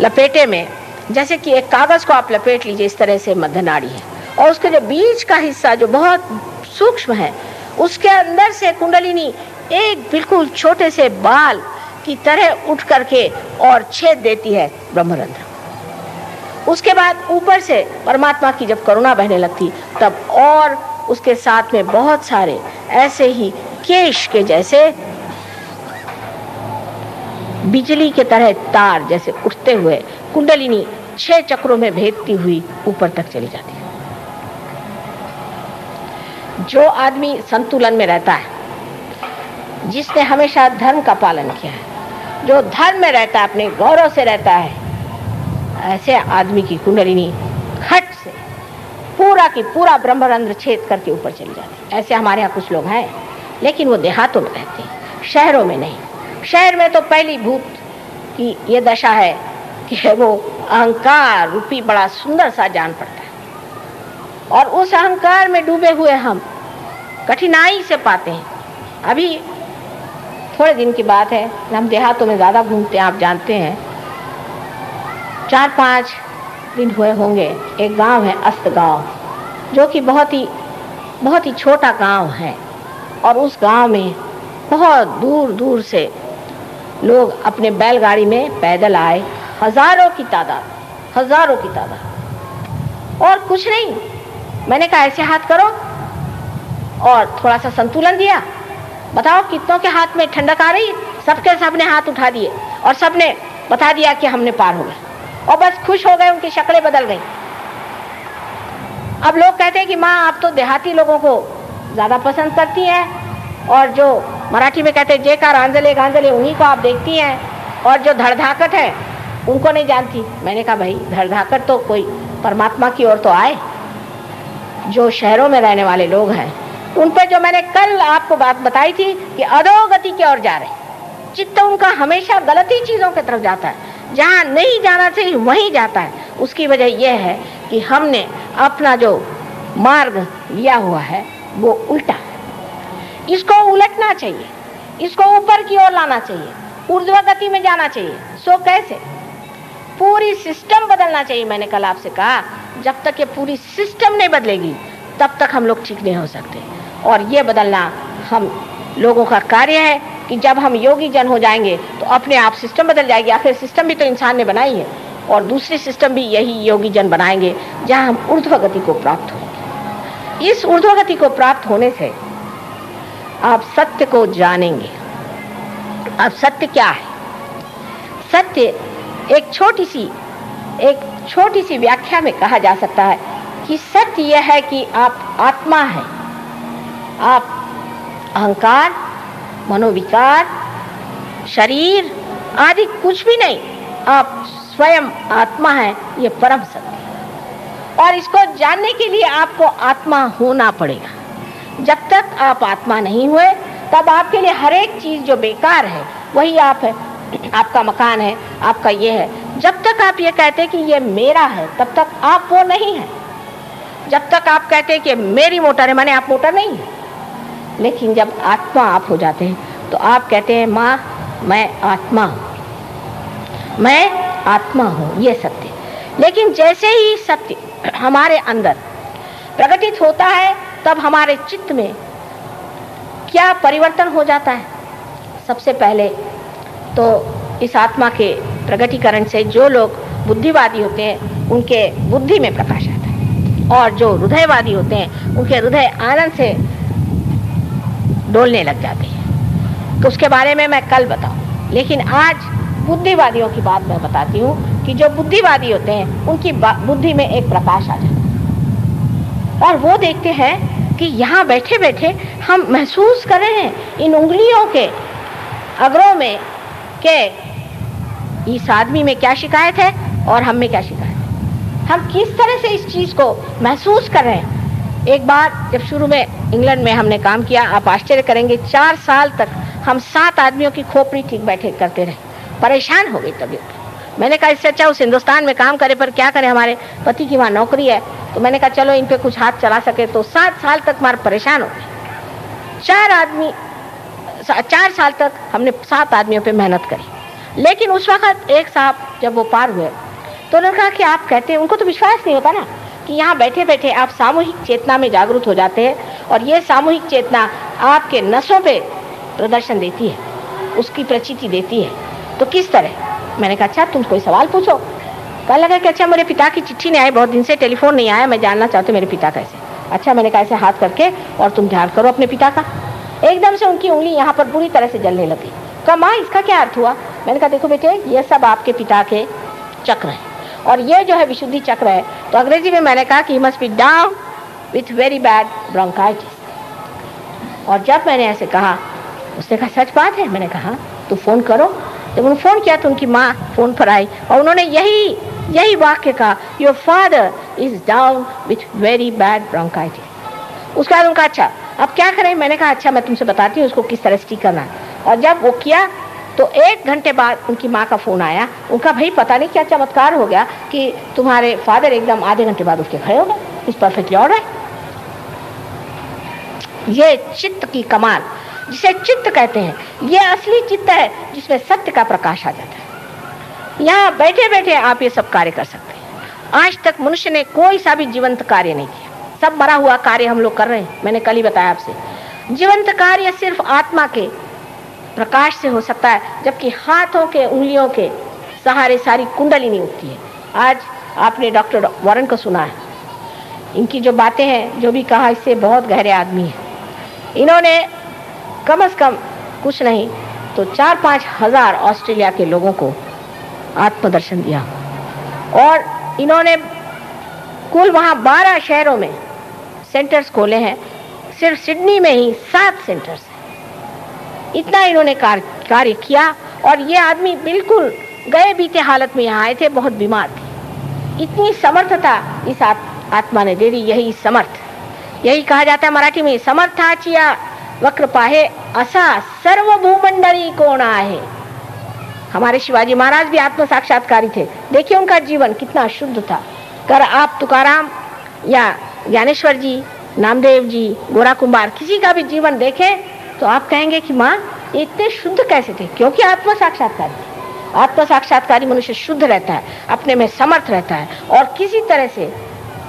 लपेटे में, जैसे कि एक कागज़ को आप लपेट लीजिए, इस तरह से मध्यनाड़ी है। और उसके जो बीच का हिस्सा, जो बहुत सूक्ष्म है, उसके अंदर से कुंडलिनी एक बिल्कुल छोटे से बाल की तरह उठ करके और छेद देती है ब्रह्मरंध्र उसके बाद ऊपर से परमात्मा की जब करुणा बहने लगती, तब और उसके साथ में बहुत सारे ऐसे ही केश के जैसे बिजली के तरह तार जैसे उठते हुए कुंडलिनी छह चक्रों में भेदती हुई ऊपर तक चली जाती है। जो आदमी संतुलन में रहता है, जिसने हमेशा धर्म का पालन किया है, जो धर्म में रहता है, अपने गौरव से रहता है, ऐसे आदमी की कुंडलिनी खट पूरा की पूरा ब्रह्मरंध्र छेद करके ऊपर चली जाती ऐसे हमारे यहाँ कुछ लोग हैं, लेकिन वो देहातों में रहते हैं, शहरों में नहीं। शहर में तो पहली भूत की ये दशा है कि वो अहंकार रूपी बड़ा सुंदर सा जान पड़ता है। और उस अहंकार में डूबे हुए हम कठिनाई से पाते हैं। अभी थोड़े दिन की बात है, हम देहातों में ज़्यादा घूमते हैं, आप जानते हैं। चार पाँच दिन हुए होंगे, एक गाँव है अस्त गाँव। जो कि बहुत ही बहुत ही छोटा गाँव है। और उस गाँव में बहुत दूर दूर से लोग अपने बैलगाड़ी में पैदल आए। हज़ारों की तादाद, हज़ारों की तादाद। और कुछ नहीं, मैंने कहा, ऐसे हाथ करो। और थोड़ा सा संतुलन दिया। बताओ, कितनों के हाथ में ठंडक आ रही सबके, सबने हाथ उठा दिए। और सबने बता दिया कि हमने पार हो गए। और बस खुश हो गए, उनकी शक्लें बदल गई। अब लोग कहते हैं कि माँ, आप तो देहाती लोगों को ज़्यादा पसंद करती हैं और जो मराठी में कहते हैं, जेकार आंजले गांजले उन्हीं को आप देखती हैं और जो धड़धाकट है, उनको नहीं जानती। मैंने कहा, भाई, धड़धाकट तो कोई परमात्मा की ओर तो आए। जो शहरों में रहने वाले लोग हैं, उन पर जो मैंने कल आपको बात बताई थी कि अधोगति की ओर जा रहे चित्त उनका हमेशा गलत चीज़ों की तरफ़ जाता है। जहाँ नहीं जाना चाहिए, वहीं जाता है। उसकी वजह यह है कि हमने अपना जो मार्ग लिया हुआ है, वो उल्टा है। इसको उलटना चाहिए, इसको ऊपर की ओर लाना चाहिए ऊर्ध्व गति में जाना चाहिए। सो कैसे? पूरी सिस्टम बदलना चाहिए, मैंने कल आपसे कहा। जब तक ये पूरी सिस्टम नहीं बदलेगी, तब तक हम लोग ठीक नहीं हो सकते। और ये बदलना हम लोगों का कार्य है कि जब हम योगी जन हो जाएँगे तो अपने आप सिस्टम बदल जाएगी। आखिर सिस्टम भी तो इंसान ने बनाई है। और दूसरी सिस्टम भी यही योगी जन बनाएँगे, जहाँ हम ऊर्ध्व गति को प्राप्त होंगे। इस ऊर्ध्व गति को प्राप्त होने से आप सत्य को जानेंगे। अब सत्य क्या है? सत्य एक छोटी सी, एक छोटी सी व्याख्या में कहा जा सकता है कि सत्य यह है कि आप आत्मा है। आप अहंकार, मनोविकार, शरीर आदि कुछ भी नहीं, आप स्वयं आत्मा है, ये परम सत्य और इसको जानने के लिए आपको आत्मा होना पड़ेगा। जब तक आप आत्मा नहीं हुए, तब आपके लिए हर एक चीज़ जो बेकार है, वही आप है। आपका मकान है, आपका ये है। जब तक आप ये कहते कि ये मेरा है, तब तक आप वो नहीं है। जब तक आप कहते कि मेरी मोटर है, माने आप मोटर नहीं है। लेकिन जब आत्मा आप हो जाते हैं तो आप कहते हैं, माँ, मैं आत्मा हूँ। मैं आत्मा हूँ, ये सत्य। लेकिन जैसे ही सत्य हमारे अंदर प्रकटित होता है, तब हमारे चित्त में क्या परिवर्तन हो जाता है? सबसे पहले तो इस आत्मा के प्रगटीकरण से जो लोग बुद्धिवादी होते हैं, उनके बुद्धि में प्रकाश आता है। और जो हृदयवादी होते हैं, उनके हृदय आनंद से डोलने लग जाते हैं। तो उसके बारे में मैं कल बताऊँ। लेकिन आज बुद्धिवादियों की बात मैं बताती हूँ कि जो बुद्धिवादी होते हैं, उनकी बुद्धि में एक प्रकाश आ जाता है। और वो देखते हैं कि यहाँ बैठे बैठे हम महसूस कर रहे हैं, इन उंगलियों के अग्रों में के इस आदमी में क्या शिकायत है और हम में क्या शिकायत है। हम किस तरह से इस चीज़ को महसूस कर रहे हैं? एक बार जब शुरू में इंग्लैंड में हमने काम किया, आप आश्चर्य करेंगे, चार साल तक हम सात आदमियों की खोपड़ी ठीक बैठे करते रहे। परेशान हो गई तबीयत। मैंने कहा, इससे अच्छा उस हिंदुस्तान में काम करे, पर क्या करे हमारे पति की वहाँ नौकरी है। तो मैंने कहा, चलो इन पे कुछ हाथ चला सके। तो सात साल तक हमारे परेशान हो गए चार आदमी चार साल तक हमने सात आदमियों पे मेहनत करी। लेकिन उस वक्त एक साहब जब वो पार हुए तो उन्होंने कहा कि आप कहते हैं, उनको तो विश्वास नहीं होता ना कि यहाँ बैठे बैठे आप सामूहिक चेतना में जागरूक हो जाते हैं और ये सामूहिक चेतना आपके नसों पे प्रदर्शन देती है, उसकी प्रचिति देती है। तो किस तरह? मैंने कहा अच्छा तुम कोई सवाल पूछो। कल लगा कि अच्छा मेरे पिता की चिट्ठी नहीं आई, बहुत दिन से टेलीफोन नहीं आया, मैं जानना चाहती हूँ मेरे पिता कैसे? अच्छा मैंने कहा, ऐसे हाथ करके और तुम ध्यान करो अपने पिता का। एकदम से उनकी उंगली यहाँ पर बुरी तरह से जलने लगी। कहा, माँ, इसका क्या अर्थ हुआ? मैंने कहा, देखो बेटे, ये सब आपके पिता के चक्र है और ये जो है विशुद्धि चक्र है। तो अंग्रेज़ी में मैंने कहा कि must be down with very bad bronchitis और जब मैंने ऐसे कहा, उसने कहा, सच बात है? मैंने कहा तो फ़ोन करो जब उन्होंने फ़ोन किया तो उनकी माँ फ़ोन पर आई और उन्होंने यही यही वाक्य कहा your father is down with very bad bronchitis उसके बाद उनका अच्छा अब क्या करें? मैंने कहा अच्छा मैं तुमसे बताती हूँ उसको किस तरह से ठीक करना है. और जब वो किया तो एक घंटे बाद उनकी माँ का फ़ोन आया। उनका भाई पता नहीं क्या चमत्कार हो गया कि तुम्हारे फादर एकदम आधे घंटे बाद उसके खड़े हो गए। इस परफेक्टली ऑर्डर ये चित्त की कमाल। जिसे चित्त कहते हैं ये असली चित्त है जिसमें सत्य का प्रकाश आ जाता है। यहाँ बैठे बैठे आप ये सब कार्य कर सकते हैं। आज तक मनुष्य ने कोई सा भी जीवंत कार्य नहीं किया। सब मरा हुआ कार्य हम लोग कर रहे हैं। मैंने कल ही बताया आपसे। जीवंत कार्य सिर्फ़ आत्मा के प्रकाश से हो सकता है, जबकि हाथों के, उंगलियों के सहारे सारी कुंडली नहीं उठती है। आज आपने डॉक्टर वॉरन को सुना है। इनकी जो बातें हैं, जो भी कहा, इससे बहुत गहरे आदमी है। इन्होंने कम से कम कुछ नहीं तो चार पाँच हज़ार ऑस्ट्रेलिया के लोगों को आत्मदर्शन दिया। और इन्होंने कुल वहाँ बारह शहरों में सेंटर्स खोले हैं। सिर्फ़ सिडनी में ही सात सेंटर्स हैं। इतना इन्होंने कार्य किया और ये आदमी बिल्कुल गए बीते हालत में यहाँ आए थे, बहुत बीमार थे। इतनी समर्थता इस आत्मा ने दे दी, यही समर्थ। यही कहा जाता है मराठी में समर्थाचिया वक्र पाहे असा सर्व भूमंडली कोण आहे? हमारे शिवाजी महाराज भी आत्म साक्षात्कारी थे। देखिए उनका जीवन कितना शुद्ध था। कर आप तुकाराम या ज्ञानेश्वर जी, नामदेव जी, गोरा कुमार किसी का भी जीवन देखें तो आप कहेंगे कि माँ, इतने शुद्ध कैसे थे? क्योंकि आत्म साक्षात्कार आत्म साक्षात्कारी मनुष्य शुद्ध रहता है, अपने में समर्थ रहता है, और किसी तरह से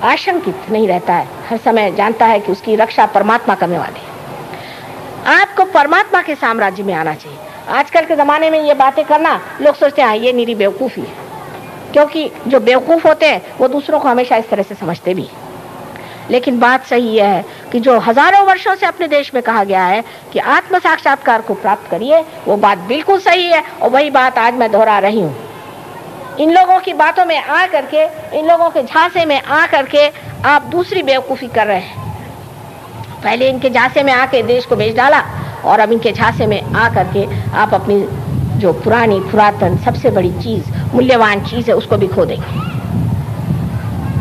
आशंकित नहीं रहता है। हर समय जानता है कि उसकी रक्षा परमात्मा करने वाले है। आपको परमात्मा के साम्राज्य में आना चाहिए। आजकल के ज़माने में ये बातें करना लोग सोचते हैं हाँ, ये मेरी बेवकूफ़ी है। क्योंकि जो बेवकूफ़ होते हैं वो दूसरों को हमेशा इस तरह से समझते भी लेकिन बात सही यह है कि जो हज़ारों वर्षों से अपने देश में कहा गया है कि आत्म साक्षात्कार को प्राप्त करिए वो बात बिल्कुल सही है और वही बात आज मैं दोहरा रही हूँ। इन लोगों की बातों में आ करके इन लोगों के झांसे में आ करके आप दूसरी बेवकूफ़ी कर रहे हैं। पहले इनके झांसे में आके देश को बेच डाला और अब इनके झांसे में आ करके आप अपनी जो पुरानी पुरातन सबसे बड़ी चीज़, मूल्यवान चीज़ है, उसको भी खो देंगे।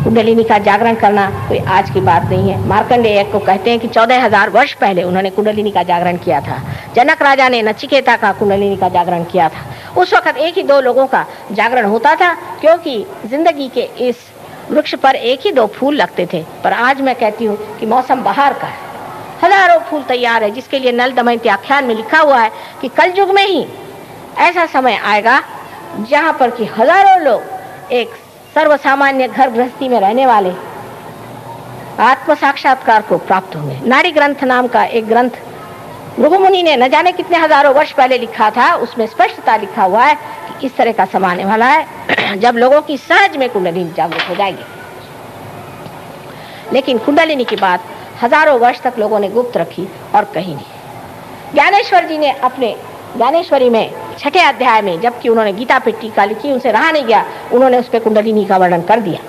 कुंडलिनी का जागरण करना कोई आज की बात नहीं है। मार्कंडेय को कहते हैं कि चौदह हज़ार वर्ष पहले उन्होंने कुंडलिनी का जागरण किया था। जनक राजा ने नचिकेता का कुंडलिनी का जागरण किया था। उस वक्त एक ही दो लोगों का जागरण होता था, क्योंकि ज़िंदगी के इस वृक्ष पर एक ही दो फूल लगते थे। पर आज मैं कहती हूँ कि मौसम बाहर का है। हज़ारों फूल तैयार है, जिसके लिए नल दमयंती आख्यान में लिखा हुआ है कि कल युग में ही ऐसा समय आएगा जहाँ पर कि हज़ारों लोग एक सर्वसामान्य घर गृहस्थी में रहने वाले आत्म साक्षात्कार को प्राप्त होंगे। नारी ग्रंथ नाम का एक ग्रंथ मुनि ने न जाने कितने हज़ारों वर्ष पहले लिखा था, उसमें स्पष्टता लिखा हुआ है कि इस तरह का समाने वाला है, जब लोगों की सहज में कुंडलिनी जागरूक हो जाएगी। लेकिन कुंडलिनी की बात हज़ारों वर्ष तक लोगों ने गुप्त रखी और कही नहीं। ज्ञानेश्वर जी ने अपने, ज्ञानेश्वरी में छठे अध्याय में, जबकि उन्होंने गीता पे टीका लिखी, उनसे रहा नहीं गया, उन्होंने उस पर कुंडलिनी का वर्णन कर दिया।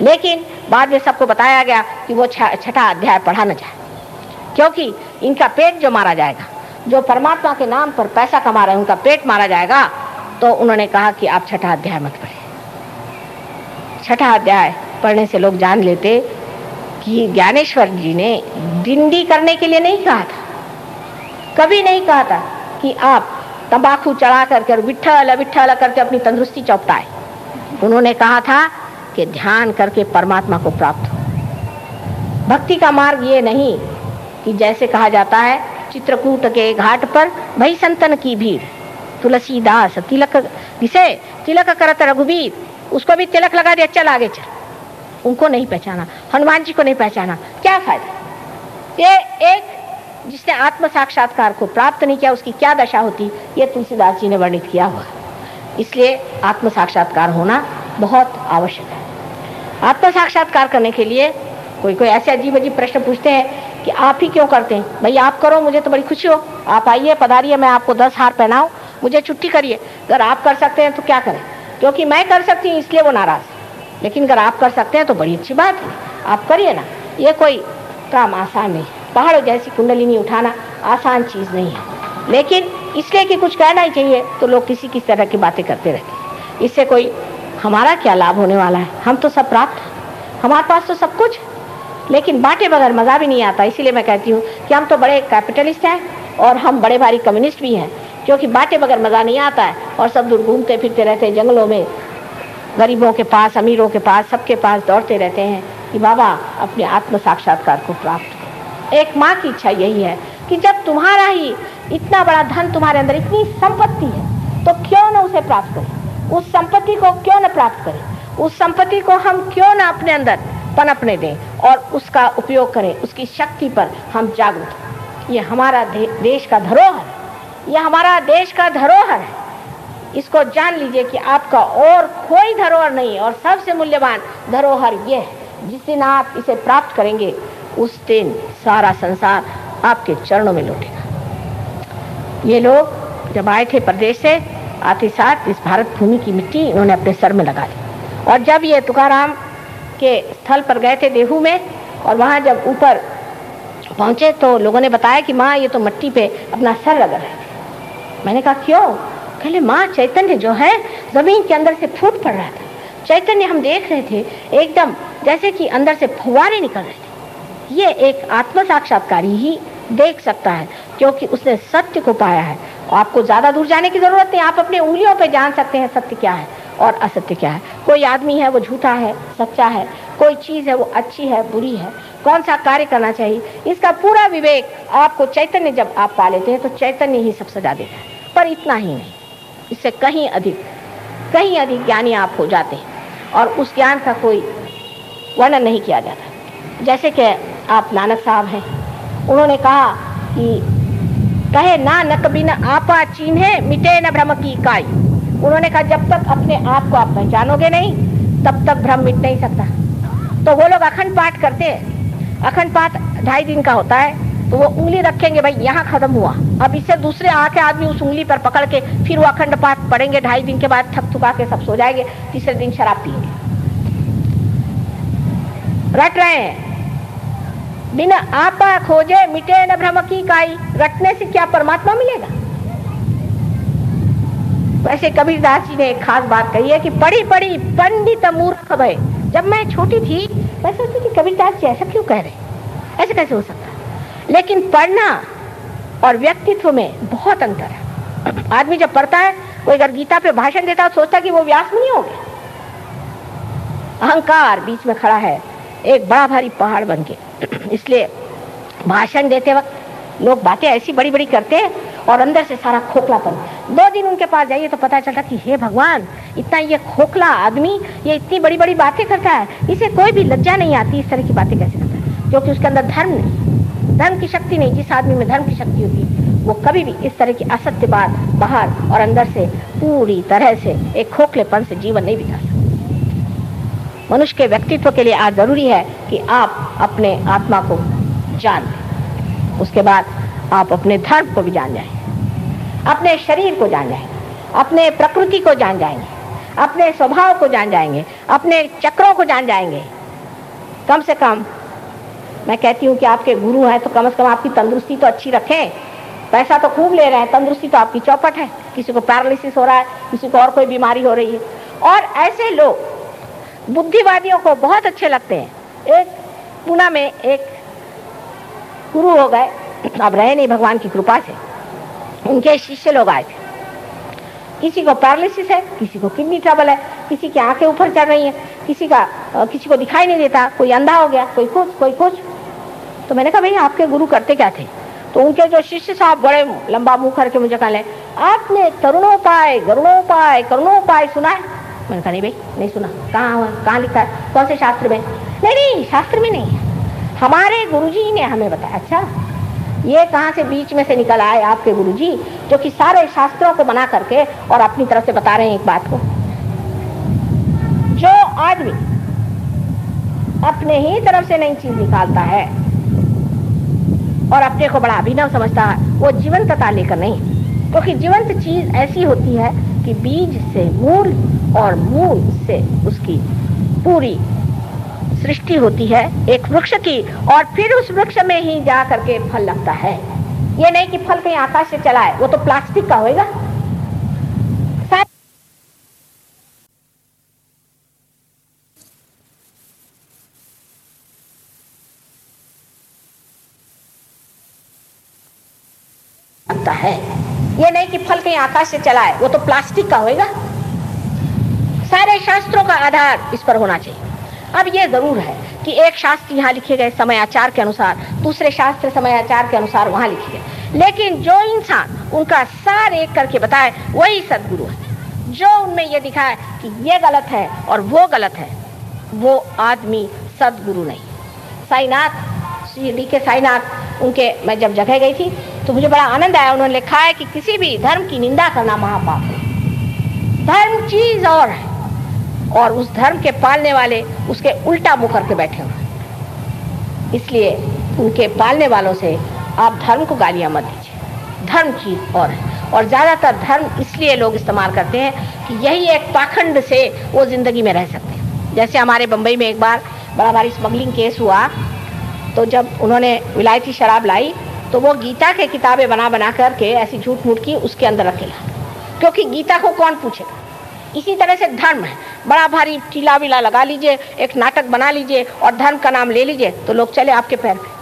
लेकिन बाद में सबको बताया गया कि वो छठा अध्याय पढ़ा न जाए। क्योंकि इनका पेट जो मारा जाएगा, जो परमात्मा के नाम पर पैसा कमा रहे हैं, उनका पेट मारा जाएगा तो उन्होंने कहा कि आप छठा अध्याय मत पढ़े। छठा अध्याय पढ़ने से लोग जान लेते कि ज्ञानेश्वर जी ने डिंडी करने के लिए नहीं कहा था। कभी नहीं कहा था कि आप तंबाकू चढ़ा करके और विठल विठल करके अपनी तंदुरुस्ती चौपटाए। उन्होंने कहा था कि ध्यान करके परमात्मा को प्राप्त हो। भक्ति का मार्ग ये नहीं कि जैसे कहा जाता है, चित्रकूट के घाट पर भई संतन की भीड़, तुलसीदास, तिलक, जिसे तिलक करत रघुबीर उसको भी तिलक लगा दिया, चल आगे चल। उनको नहीं पहचाना, हनुमान जी को नहीं पहचाना। क्या फ़ायदा? ये एक जिसने आत्म साक्षात्कार को प्राप्त नहीं किया, उसकी क्या दशा होती? ये तुलसीदास जी ने वर्णित किया हुआ इसलिए आत्म साक्षात्कार होना बहुत आवश्यक है। आत्म साक्षात्कार करने के लिए कोई कोई ऐसे अजीब अजीब प्रश्न पूछते हैं कि आप ही क्यों करते हैं? भाई आप करो, मुझे तो बड़ी खुशी हो। आप आइए, पधारिए, मैं आपको दस हार पहनाऊं। मुझे छुट्टी करिए। अगर आप कर सकते हैं तो क्या करें? क्योंकि मैं कर सकती हूँ, इसलिए वो नाराज़। लेकिन अगर आप कर सकते हैं तो बड़ी अच्छी बात है। आप करिए ना। ये कोई काम आसान नहीं पहाड़ों जैसी कुंडलिनी उठाना आसान चीज़ नहीं है। लेकिन इसलिए कि कुछ कहना ही चाहिए तो लोग किसी किस तरह की बातें करते रहते हैं। इससे कोई हमारा क्या लाभ होने वाला है? हम तो सब प्राप्त हमारे पास तो सब कुछ लेकिन बांटे बगैर मज़ा भी नहीं आता। इसीलिए मैं कहती हूँ कि हम तो बड़े कैपिटलिस्ट हैं और हम बड़े भारी कम्युनिस्ट भी हैं। क्योंकि बांटे बगैर मज़ा नहीं आता है और सब दूर घूमते फिरते रहते हैं जंगलों में। गरीबों के पास अमीरों के पास सबके पास दौड़ते रहते हैं कि बाबा अपने आत्म साक्षात्कार को प्राप्त एक माँ की इच्छा यही है कि जब तुम्हारा ही इतना बड़ा धन तुम्हारे अंदर इतनी संपत्ति है तो क्यों ना उसे प्राप्त करें? उस संपत्ति को क्यों ना प्राप्त करें? उस संपत्ति को हम क्यों ना अपने अंदर पनपने दें? और उसका उपयोग करें उसकी शक्ति पर हम जागरूक ये हमारा दे, देश का धरोहर है। ये हमारा देश का धरोहर है। इसको जान लीजिए कि आपका और कोई धरोहर नहीं और सबसे मूल्यवान धरोहर ये है, जिस दिन आप इसे प्राप्त करेंगे, उस दिन सारा संसार आपके चरणों में लौटेगा। ये लोग जब आए थे प्रदेश से, आते साथ इस भारत भूमि की मिट्टी इन्होंने अपने सर में लगा ली और जब ये तुकाराम के स्थल पर गए थे देहू में, और वहाँ जब ऊपर पहुँचे तो लोगों ने बताया कि माँ, ये तो मिट्टी पे अपना सर लगा रहे थे। मैंने कहा, क्यों? कहले माँ चैतन्य जो है, ज़मीन के अंदर से फूट पड़ रहा था। चैतन्य हम देख रहे थे, एकदम जैसे कि अंदर से फुवारे निकल रहे थे। ये एक आत्म साक्षात्कारी ही देख सकता है, क्योंकि उसने सत्य को पाया है। आपको ज़्यादा दूर जाने की ज़रूरत नहीं, आप अपने उंगलियों पर जान सकते हैं सत्य क्या है और असत्य क्या है। कोई आदमी है, वो झूठा है, सच्चा है, कोई चीज़ है, वो अच्छी है, बुरी है। कौन सा कार्य करना चाहिए? इसका पूरा विवेक आपको चैतन्य जब आप पा लेते हैं तो चैतन्य ही सब सजा देता है। पर इतना ही नहीं। इससे कहीं अधिक कहीं अधिक ज्ञानी आप हो जाते हैं और उस ज्ञान का कोई वर्णन नहीं किया जाता। जैसे कि आप नानक साहब हैं, उन्होंने कहा कि कहे ना न कभी न आपा चिन्हे मिटे न भ्रम की इकाई उन्होंने कहा, जब तक अपने आप को आप पहचानोगे नहीं, तब तक भ्रम मिट नहीं सकता। तो वो लोग अखंड पाठ करते हैं। अखंड पाठ ढाई दिन का होता है। तो वो उंगली रखेंगे भाई, यहाँ खत्म हुआ। अब इससे दूसरे आके आदमी उस उंगली पर पकड़ के फिर वो अखंड पाठ पढ़ेंगे, ढाई दिन के बाद थक थुका के सब सो जाएँगे, तीसरे दिन शराब पिएँगे। रट रहे हैं। बिना आपा खोजे मिटे न भ्रम की काई, रटने से क्या परमात्मा मिलेगा? वैसे कबीरदास जी ने एक खास बात कही है कि पढ़ी पढ़ी, पंडित मूर्ख भय। जब मैं छोटी थी, मैं सोचती थी, कबीरदास जी ऐसा क्यों कह रहे ऐसे कैसे हो सकता लेकिन पढ़ना और व्यक्तित्व में बहुत अंतर है। आदमी जब पढ़ता है वो अगर गीता पे भाषण देता है सोचता कि वो व्यास नहीं हो अहंकार बीच में खड़ा है, एक बड़ा भारी पहाड़ बन के। इसलिए भाषण देते वक्त लोग बातें ऐसी बड़ी बड़ी करते हैं और अंदर से सारा खोखलापन। दो दिन उनके पास जाइए तो पता चलता कि हे भगवान, इतना ये खोखला आदमी, ये इतनी बड़ी बड़ी बातें करता है, इसे कोई भी लज्जा नहीं आती इस तरह की बातें कैसे करता है? क्योंकि उसके अंदर धर्म नहीं। धर्म की शक्ति नहीं, जिस आदमी में धर्म की शक्ति होती वो कभी भी इस तरह की असत्य बात बाहर और अंदर से पूरी तरह से एक खोखलेपन से जीवन नहीं बिता सकता। मनुष्य के व्यक्तित्व के लिए आज ज़रूरी है कि आप अपने आत्मा को जान उसके बाद आप अपने धर्म को भी जान जाएँ अपने शरीर को जान जाएँगे। अपने प्रकृति को जान जाएँगे। अपने स्वभाव को जान जाएँगे। अपने चक्रों को जान जाएँगे। कम से कम मैं कहती हूँ कि आपके गुरु हैं तो कम से कम आपकी तंदुरुस्ती तो अच्छी रखें। पैसा तो खूब ले रहे हैं, तंदुरुस्ती तो आपकी चौपट है। किसी को पैरालिसिस हो रहा है, किसी को और कोई बीमारी हो रही है। और ऐसे लोग, बुद्धिवादियों को बहुत अच्छे लगते हैं। एक, पुणे में एक गुरु हो गए। अब रहे नहीं, भगवान की कृपा से। उनके शिष्य लोग आए थे। किसी को पैरालिसिस है, किसी को किडनी ट्रबल है, किसी की आँखें ऊपर चढ़ रही हैं, किसी का किसी को दिखाई नहीं देता, कोई अंधा हो गया, कोई कुछ कोई कुछ। तो मैंने कहा, भाई, आपके गुरु करते क्या थे? तो उनके जो शिष्य साहब बड़े लंबा मुँह करके मुझे कहा आपने तरुणोपाय गरुणोपाय करुणोपाय सुना है? मैंने कहा, नहीं भाई, नहीं सुना। कहाँ हुआ? कहाँ लिखा है? कौन से शास्त्र में? नहीं नहीं, शास्त्र में नहीं हमारे गुरुजी ने हमें बताया। अच्छा ये कहाँ से बीच में से निकल आए आपके गुरु जी जो कि सारे शास्त्रों को बना करके और अपनी तरफ़ से बता रहे हैं एक बात को। जो आदमी अपने ही तरफ़ से नई चीज़ निकालता है और अपने को बड़ा अभिनव समझता है, वो जीवन तथा लेकर नहीं। क्योंकि तो जीवंत चीज़ ऐसी होती है कि बीज से मूल और मूल से उसकी पूरी सृष्टि होती है एक वृक्ष की, और फिर उस वृक्ष में ही जा करके फल लगता है। ये नहीं कि फल कहीं आकाश से चला है, वो तो प्लास्टिक का होएगा। लगता है। ये नहीं कि फल कहीं आकाश से चला है, वो तो प्लास्टिक का होएगा। सारे शास्त्रों का आधार इस पर होना चाहिए। अब ये ज़रूर है कि एक शास्त्र यहाँ लिखे गए समयाचार के अनुसार, दूसरे शास्त्र समयाचार के अनुसार वहाँ लिखे गए। लेकिन जो इंसान उनका सार एक करके बताए, वही सदगुरु है। जो उनमें ये दिखाए कि ये गलत है और वो गलत है, वो आदमी सदगुरु नहीं। साईनाथ, श्री के साईनाथ, उनके मैं जब जगह गई थी तो मुझे बड़ा आनंद आया। उन्होंने लिखा है कि किसी भी धर्म की निंदा करना महापाप है। धर्म चीज़ और है। और उस धर्म के पालने वाले उसके उल्टा मुँह करके बैठे हुए इसलिए उनके पालने वालों से आप धर्म को गालियाँ मत दीजिए। धर्म चीज़ और है। और ज़्यादातर धर्म इसलिए लोग इस्तेमाल करते हैं कि यही एक पाखंड से वो ज़िंदगी में रह सकते हैं। जैसे हमारे बम्बई में एक बार बड़ा भारी स्मगलिंग केस हुआ तो जब उन्होंने विलायती शराब लाई तो वो गीता के किताबें बना बना करके ऐसी झूठ मूठ की उसके अंदर रखेगा क्योंकि गीता को कौन पूछेगा? इसी तरह से धर्म है। बड़ा भारी टीला विला लगा लीजिए, एक नाटक बना लीजिए और धर्म का नाम ले लीजिए तो लोग चले आपके पैर पे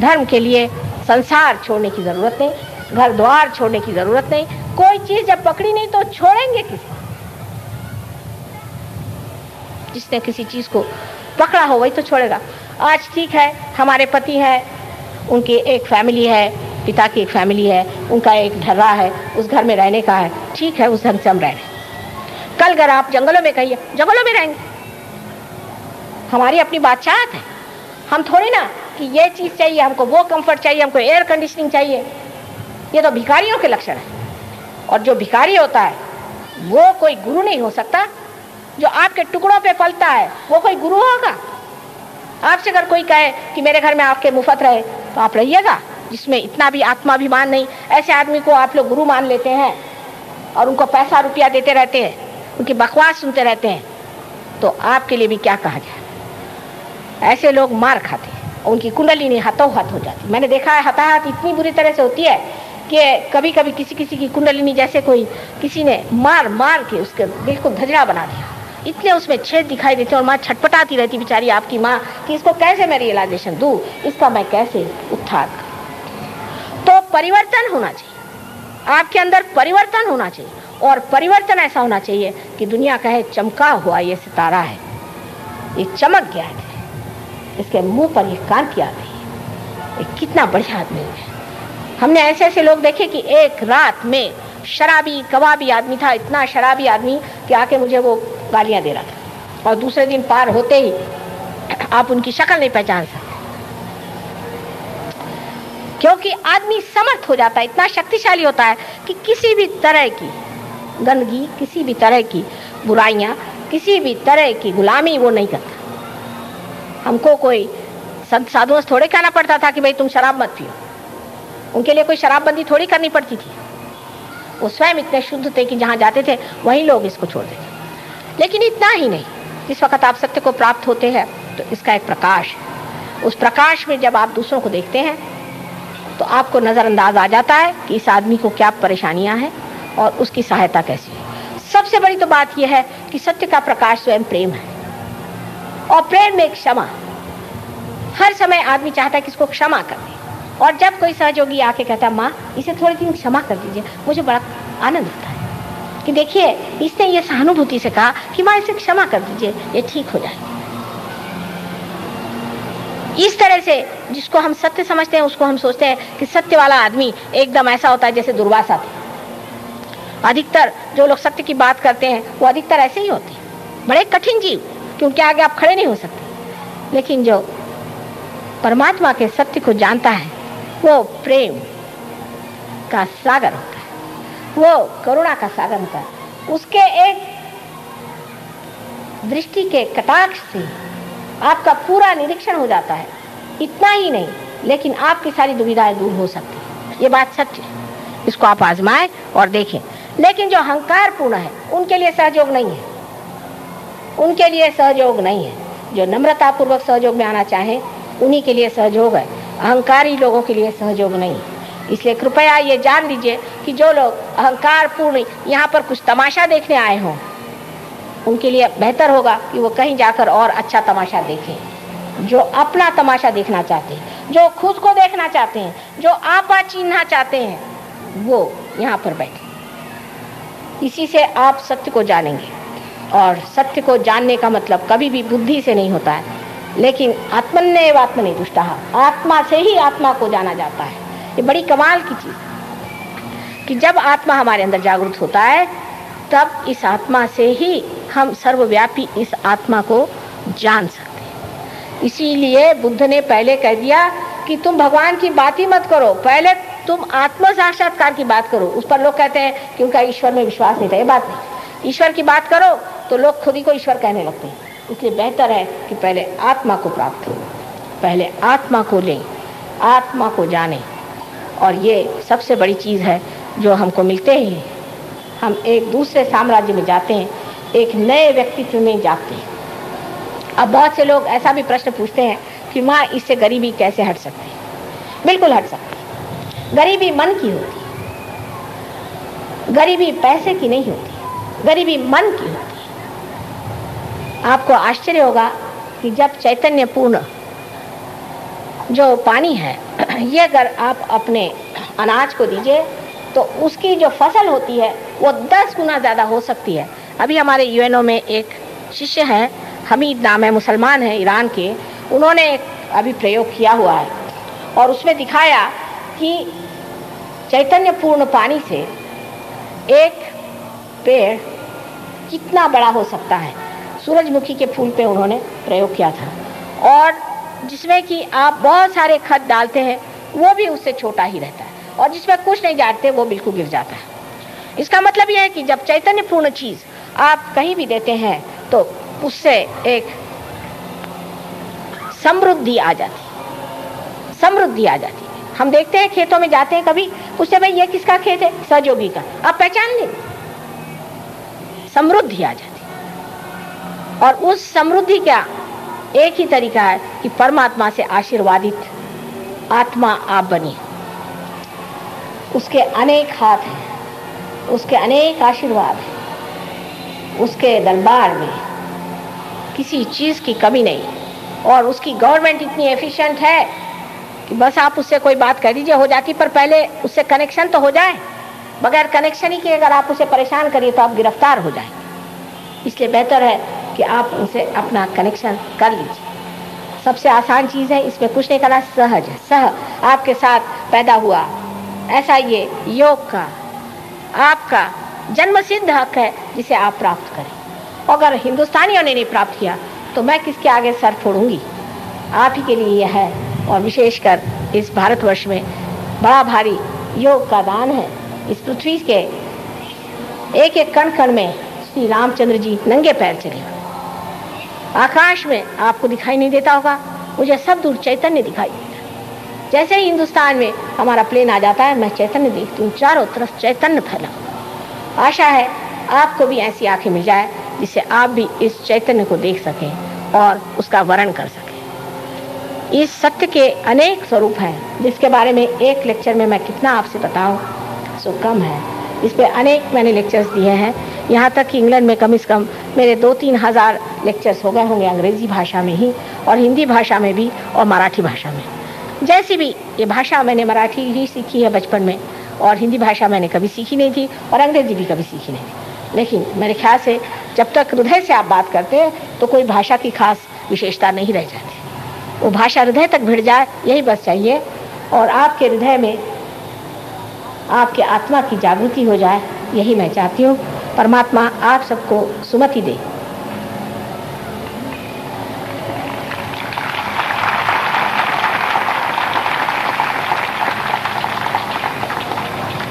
धर्म के लिए संसार छोड़ने की ज़रूरत नहीं, घर द्वार छोड़ने की ज़रूरत नहीं, कोई चीज़ जब पकड़ी नहीं तो छोड़ेंगे किसी? जिसने किसी चीज़ को पकड़ा हो वही तो छोड़ेगा। आज ठीक है, हमारे पति हैं, उनकी एक फैमिली है पिता की एक फैमिली है, उनका एक ढर्रा है, उस घर में रहने का है। ठीक है, उस ढंग से हम रह रहे कल अगर आप जंगलों में कहिए, जंगलों में रहेंगे। हमारी अपनी बादशाहत है। हम थोड़ी ना कि ये चीज़ चाहिए, हमको वो कंफर्ट चाहिए, हमको एयर कंडीशनिंग चाहिए। ये तो भिखारियों के लक्षण है। और जो भिखारी होता है, वो कोई गुरु नहीं हो सकता। जो आपके टुकड़ों पे पलता है, वो कोई गुरु होगा। आपसे अगर कोई कहे कि मेरे घर में आपके मुफ़्त रहे तो आप रहिएगा। जिसमें इतना भी आत्माभिमान नहीं, ऐसे आदमी को आप लोग गुरु मान लेते हैं और उनको पैसा रुपया देते रहते हैं, उनकी बकवास सुनते रहते हैं तो आपके लिए भी क्या कहा जाए? ऐसे लोग मार खाते हैं उनकी कुंडली हतो हत हो जाती मैंने देखा है हताहत इतनी बुरी तरह से होती है कि कभी कभी किसी किसी की कुंडलिनी जैसे कोई किसी ने मार मार के उसके बिल्कुल धजड़ा बना दिया। इतने उसमें छेद दिखाई देते और माँ छटपटाती रहती बेचारी आपकी माँ कि इसको कैसे मैं रियलाइजेशन दू? इसका मैं कैसे उत्थान परिवर्तन होना चाहिए। आपके अंदर परिवर्तन होना चाहिए। और परिवर्तन ऐसा होना चाहिए कि दुनिया कहे चमका हुआ ये सितारा है। ये चमक गया है। इसके मुँह पर ये कांति आ गई है। ये कितना बढ़िया आदमी है। हमने ऐसे ऐसे लोग देखे कि एक रात में शराबी, कबाबी आदमी था, इतना शराबी आदमी कि आके मुझे वो गालियाँ दे रहा था। और दूसरे दिन पार होते ही आप उनकी शक्ल नहीं पहचान सकते। क्योंकि आदमी समर्थ हो जाता है, इतना शक्तिशाली होता है कि किसी भी तरह की गंदगी, किसी भी तरह की बुराइयाँ, किसी भी तरह की गुलामी वो नहीं करता। हमको कोई संत साधुओं से थोड़े कहना पड़ता था कि भाई तुम शराब मत पियो। उनके लिए कोई शराबबंदी थोड़ी करनी पड़ती थी। वो स्वयं इतने शुद्ध थे कि जहाँ जाते थे, वहीं लोग इसको छोड़ देते। लेकिन इतना ही नहीं। जिस वक्त आप सत्य को प्राप्त होते हैं तो इसका एक प्रकाश है। उस प्रकाश में जब आप दूसरों को देखते हैं तो आपको नज़रअंदाज आ जाता है कि इस आदमी को क्या परेशानियाँ हैं और उसकी सहायता कैसी है। सबसे बड़ी तो बात यह है कि सत्य का प्रकाश स्वयं प्रेम है। और प्रेम में क्षमा। हर समय आदमी चाहता है कि इसको क्षमा कर दे। और जब कोई सहयोगी आके कहता है, माँ, इसे थोड़ी दिन क्षमा कर दीजिए। मुझे बड़ा आनंद होता है। कि देखिए, इसने ये सहानुभूति से कहा कि, माँ, इसे क्षमा कर दीजिए। ये ठीक हो जाए इस तरह से जिसको हम सत्य समझते हैं, उसको हम सोचते हैं कि सत्य वाला आदमी एकदम ऐसा होता है जैसे दुर्वासा था। अधिकतर जो लोग सत्य की बात करते हैं, वो अधिकतर ऐसे ही होते हैं। बड़े कठिन जीव, क्योंकि आगे आप खड़े नहीं हो सकते। लेकिन जो परमात्मा के सत्य को जानता है, वो प्रेम का सागर होता है, वो करुणा का सागर होता है। उसके एक दृष्टि के कटाक्ष से आपका पूरा निरीक्षण हो जाता है। इतना ही नहीं, लेकिन आपकी सारी दुविधाएँ दूर हो सकती है। ये बात सत्य है। इसको आप आजमाएँ और देखें। लेकिन जो अहंकार पूर्ण है, उनके लिए सहयोग नहीं है। उनके लिए सहयोग नहीं है। जो नम्रता पूर्वक सहयोग में आना चाहें, उन्हीं के लिए सहयोग है। अहंकारी लोगों के लिए सहयोग नहीं है। इसलिए कृपया ये जान लीजिए कि जो लोग अहंकार पूर्ण यहाँ पर कुछ तमाशा देखने आए हों उनके लिए बेहतर होगा कि वो कहीं जाकर और अच्छा तमाशा देखें। जो अपना तमाशा देखना चाहते हैं, जो खुद को देखना चाहते हैं, जो आपा चीनना चाहते हैं, वो यहाँ पर बैठे। इसी से आप सत्य को जानेंगे। और सत्य को जानने का मतलब कभी भी बुद्धि से नहीं होता है, लेकिन आत्मन्य आत्मनि दुष्टा आत्मा से ही आत्मा को जाना जाता है। ये बड़ी कमाल की चीज़ कि जब आत्मा हमारे अंदर जागरूक होता है, तब इस आत्मा से ही हम सर्वव्यापी इस आत्मा को जान सकते हैं। इसीलिए बुद्ध ने पहले कह दिया कि तुम भगवान की बात ही मत करो। पहले तुम आत्म साक्षात्कार की बात करो। उस पर लोग कहते हैं कि उनका ईश्वर में विश्वास नहीं था। ये बात नहीं। ईश्वर की बात करो तो लोग खुद ही को ईश्वर कहने लगते हैं। इसलिए बेहतर है कि पहले आत्मा को प्राप्त करो पहले आत्मा को लें, आत्मा को जाने। और ये सबसे बड़ी चीज़ है जो हमको मिलते ही। हम एक दूसरे साम्राज्य में जाते हैं। एक नए व्यक्तित्व में जाते हैं। अब बहुत से लोग ऐसा भी प्रश्न पूछते हैं कि माँ, इससे गरीबी कैसे हट सकती है? बिल्कुल हट सकती है। गरीबी मन की होती है। गरीबी पैसे की नहीं होती गरीबी मन की होती है। आपको आश्चर्य होगा कि जब चैतन्य पूर्ण जो पानी है, ये अगर आप अपने अनाज को दीजिए तो उसकी जो फ़सल होती है, वो दस गुना ज़्यादा हो सकती है। अभी हमारे यूएनओ में एक शिष्य हैं, हमीद नाम है, मुसलमान है ईरान के। उन्होंने एक अभी प्रयोग किया हुआ है। और उसमें दिखाया कि चैतन्य पूर्ण पानी से एक पेड़ कितना बड़ा हो सकता है। सूरजमुखी के फूल पे उन्होंने प्रयोग किया था। और जिसमें कि आप बहुत सारे खत डालते हैं, वो भी उससे छोटा ही रहता है। और जिसमें कुछ नहीं डालते, वो बिल्कुल गिर जाता है। इसका मतलब यह है कि जब चैतन्य पूर्ण चीज़ आप कहीं भी देते हैं तो उससे एक समृद्धि आ जाती समृद्धि आ जाती हम देखते हैं, खेतों में जाते हैं कभी उससे भाई, ये किसका खेत है? सहयोगी का। आप पहचान लें। समृद्धि आ जाती और उस समृद्धि का एक ही तरीका है कि परमात्मा से आशीर्वादित आत्मा आप बनी उसके अनेक हाथ हैं, उसके अनेक आशीर्वाद हैं। उसके दरबार में। किसी चीज़ की कमी नहीं। और उसकी गवर्नमेंट इतनी एफिशिएंट है कि बस आप उससे कोई बात कर दीजिए, हो जाती, पर पहले उससे कनेक्शन तो हो जाए। बगैर कनेक्शन ही के अगर आप उसे परेशान करिए तो आप गिरफ़्तार हो जाए इसलिए बेहतर है कि आप उनसे अपना कनेक्शन कर लीजिए। सबसे आसान चीज़ है, इसमें कुछ नहीं करना, सहज है। सह आपके साथ पैदा हुआ। ऐसा ये योग का, आपका जन्म सिद्ध हक है जिसे आप प्राप्त करें। अगर हिंदुस्तानियों ने नहीं प्राप्त किया तो मैं किसके आगे सर फोड़ूँगी? आप ही के लिए यह है। और विशेषकर इस भारतवर्ष में बड़ा भारी योग का दान है। इस पृथ्वी के एक एक कण कण में श्री रामचंद्र जी नंगे पैर चले। आकाश में आपको दिखाई नहीं देता होगा, मुझे सब दूर चैतन्य दिखाई देता जैसे ही हिंदुस्तान में हमारा प्लेन आ जाता है, मैं चैतन्य देखती हूँ, चारों तरफ़ चैतन्य फैला। आशा है आपको भी ऐसी आँखें मिल जाए जिससे आप भी इस चैतन्य को देख सकें और उसका वर्ण कर सकें। इस सत्य के अनेक स्वरूप हैं, जिसके बारे में एक लेक्चर में मैं कितना आपसे बताऊँ, सो कम है। इस पर अनेक मैंने लेक्चर्स दिए हैं। यहाँ तक कि इंग्लैंड में कम से कम मेरे दो तीन हज़ार लेक्चर्स हो गए होंगे अंग्रेज़ी भाषा में ही और हिंदी भाषा में भी और मराठी भाषा में। जैसी भी ये भाषा मैंने मराठी ही सीखी है बचपन में और हिंदी भाषा मैंने कभी सीखी नहीं थी और अंग्रेज़ी भी कभी सीखी नहीं थी। लेकिन मेरे ख्याल से जब तक हृदय से आप बात करते हैं तो कोई भाषा की खास विशेषता नहीं रह जाती। वो भाषा हृदय तक भिड़ जाए, यही बस चाहिए। और आपके हृदय में आपके आत्मा की जागृति हो जाए, यही मैं चाहती हूँ। परमात्मा आप सबको सुमति दे।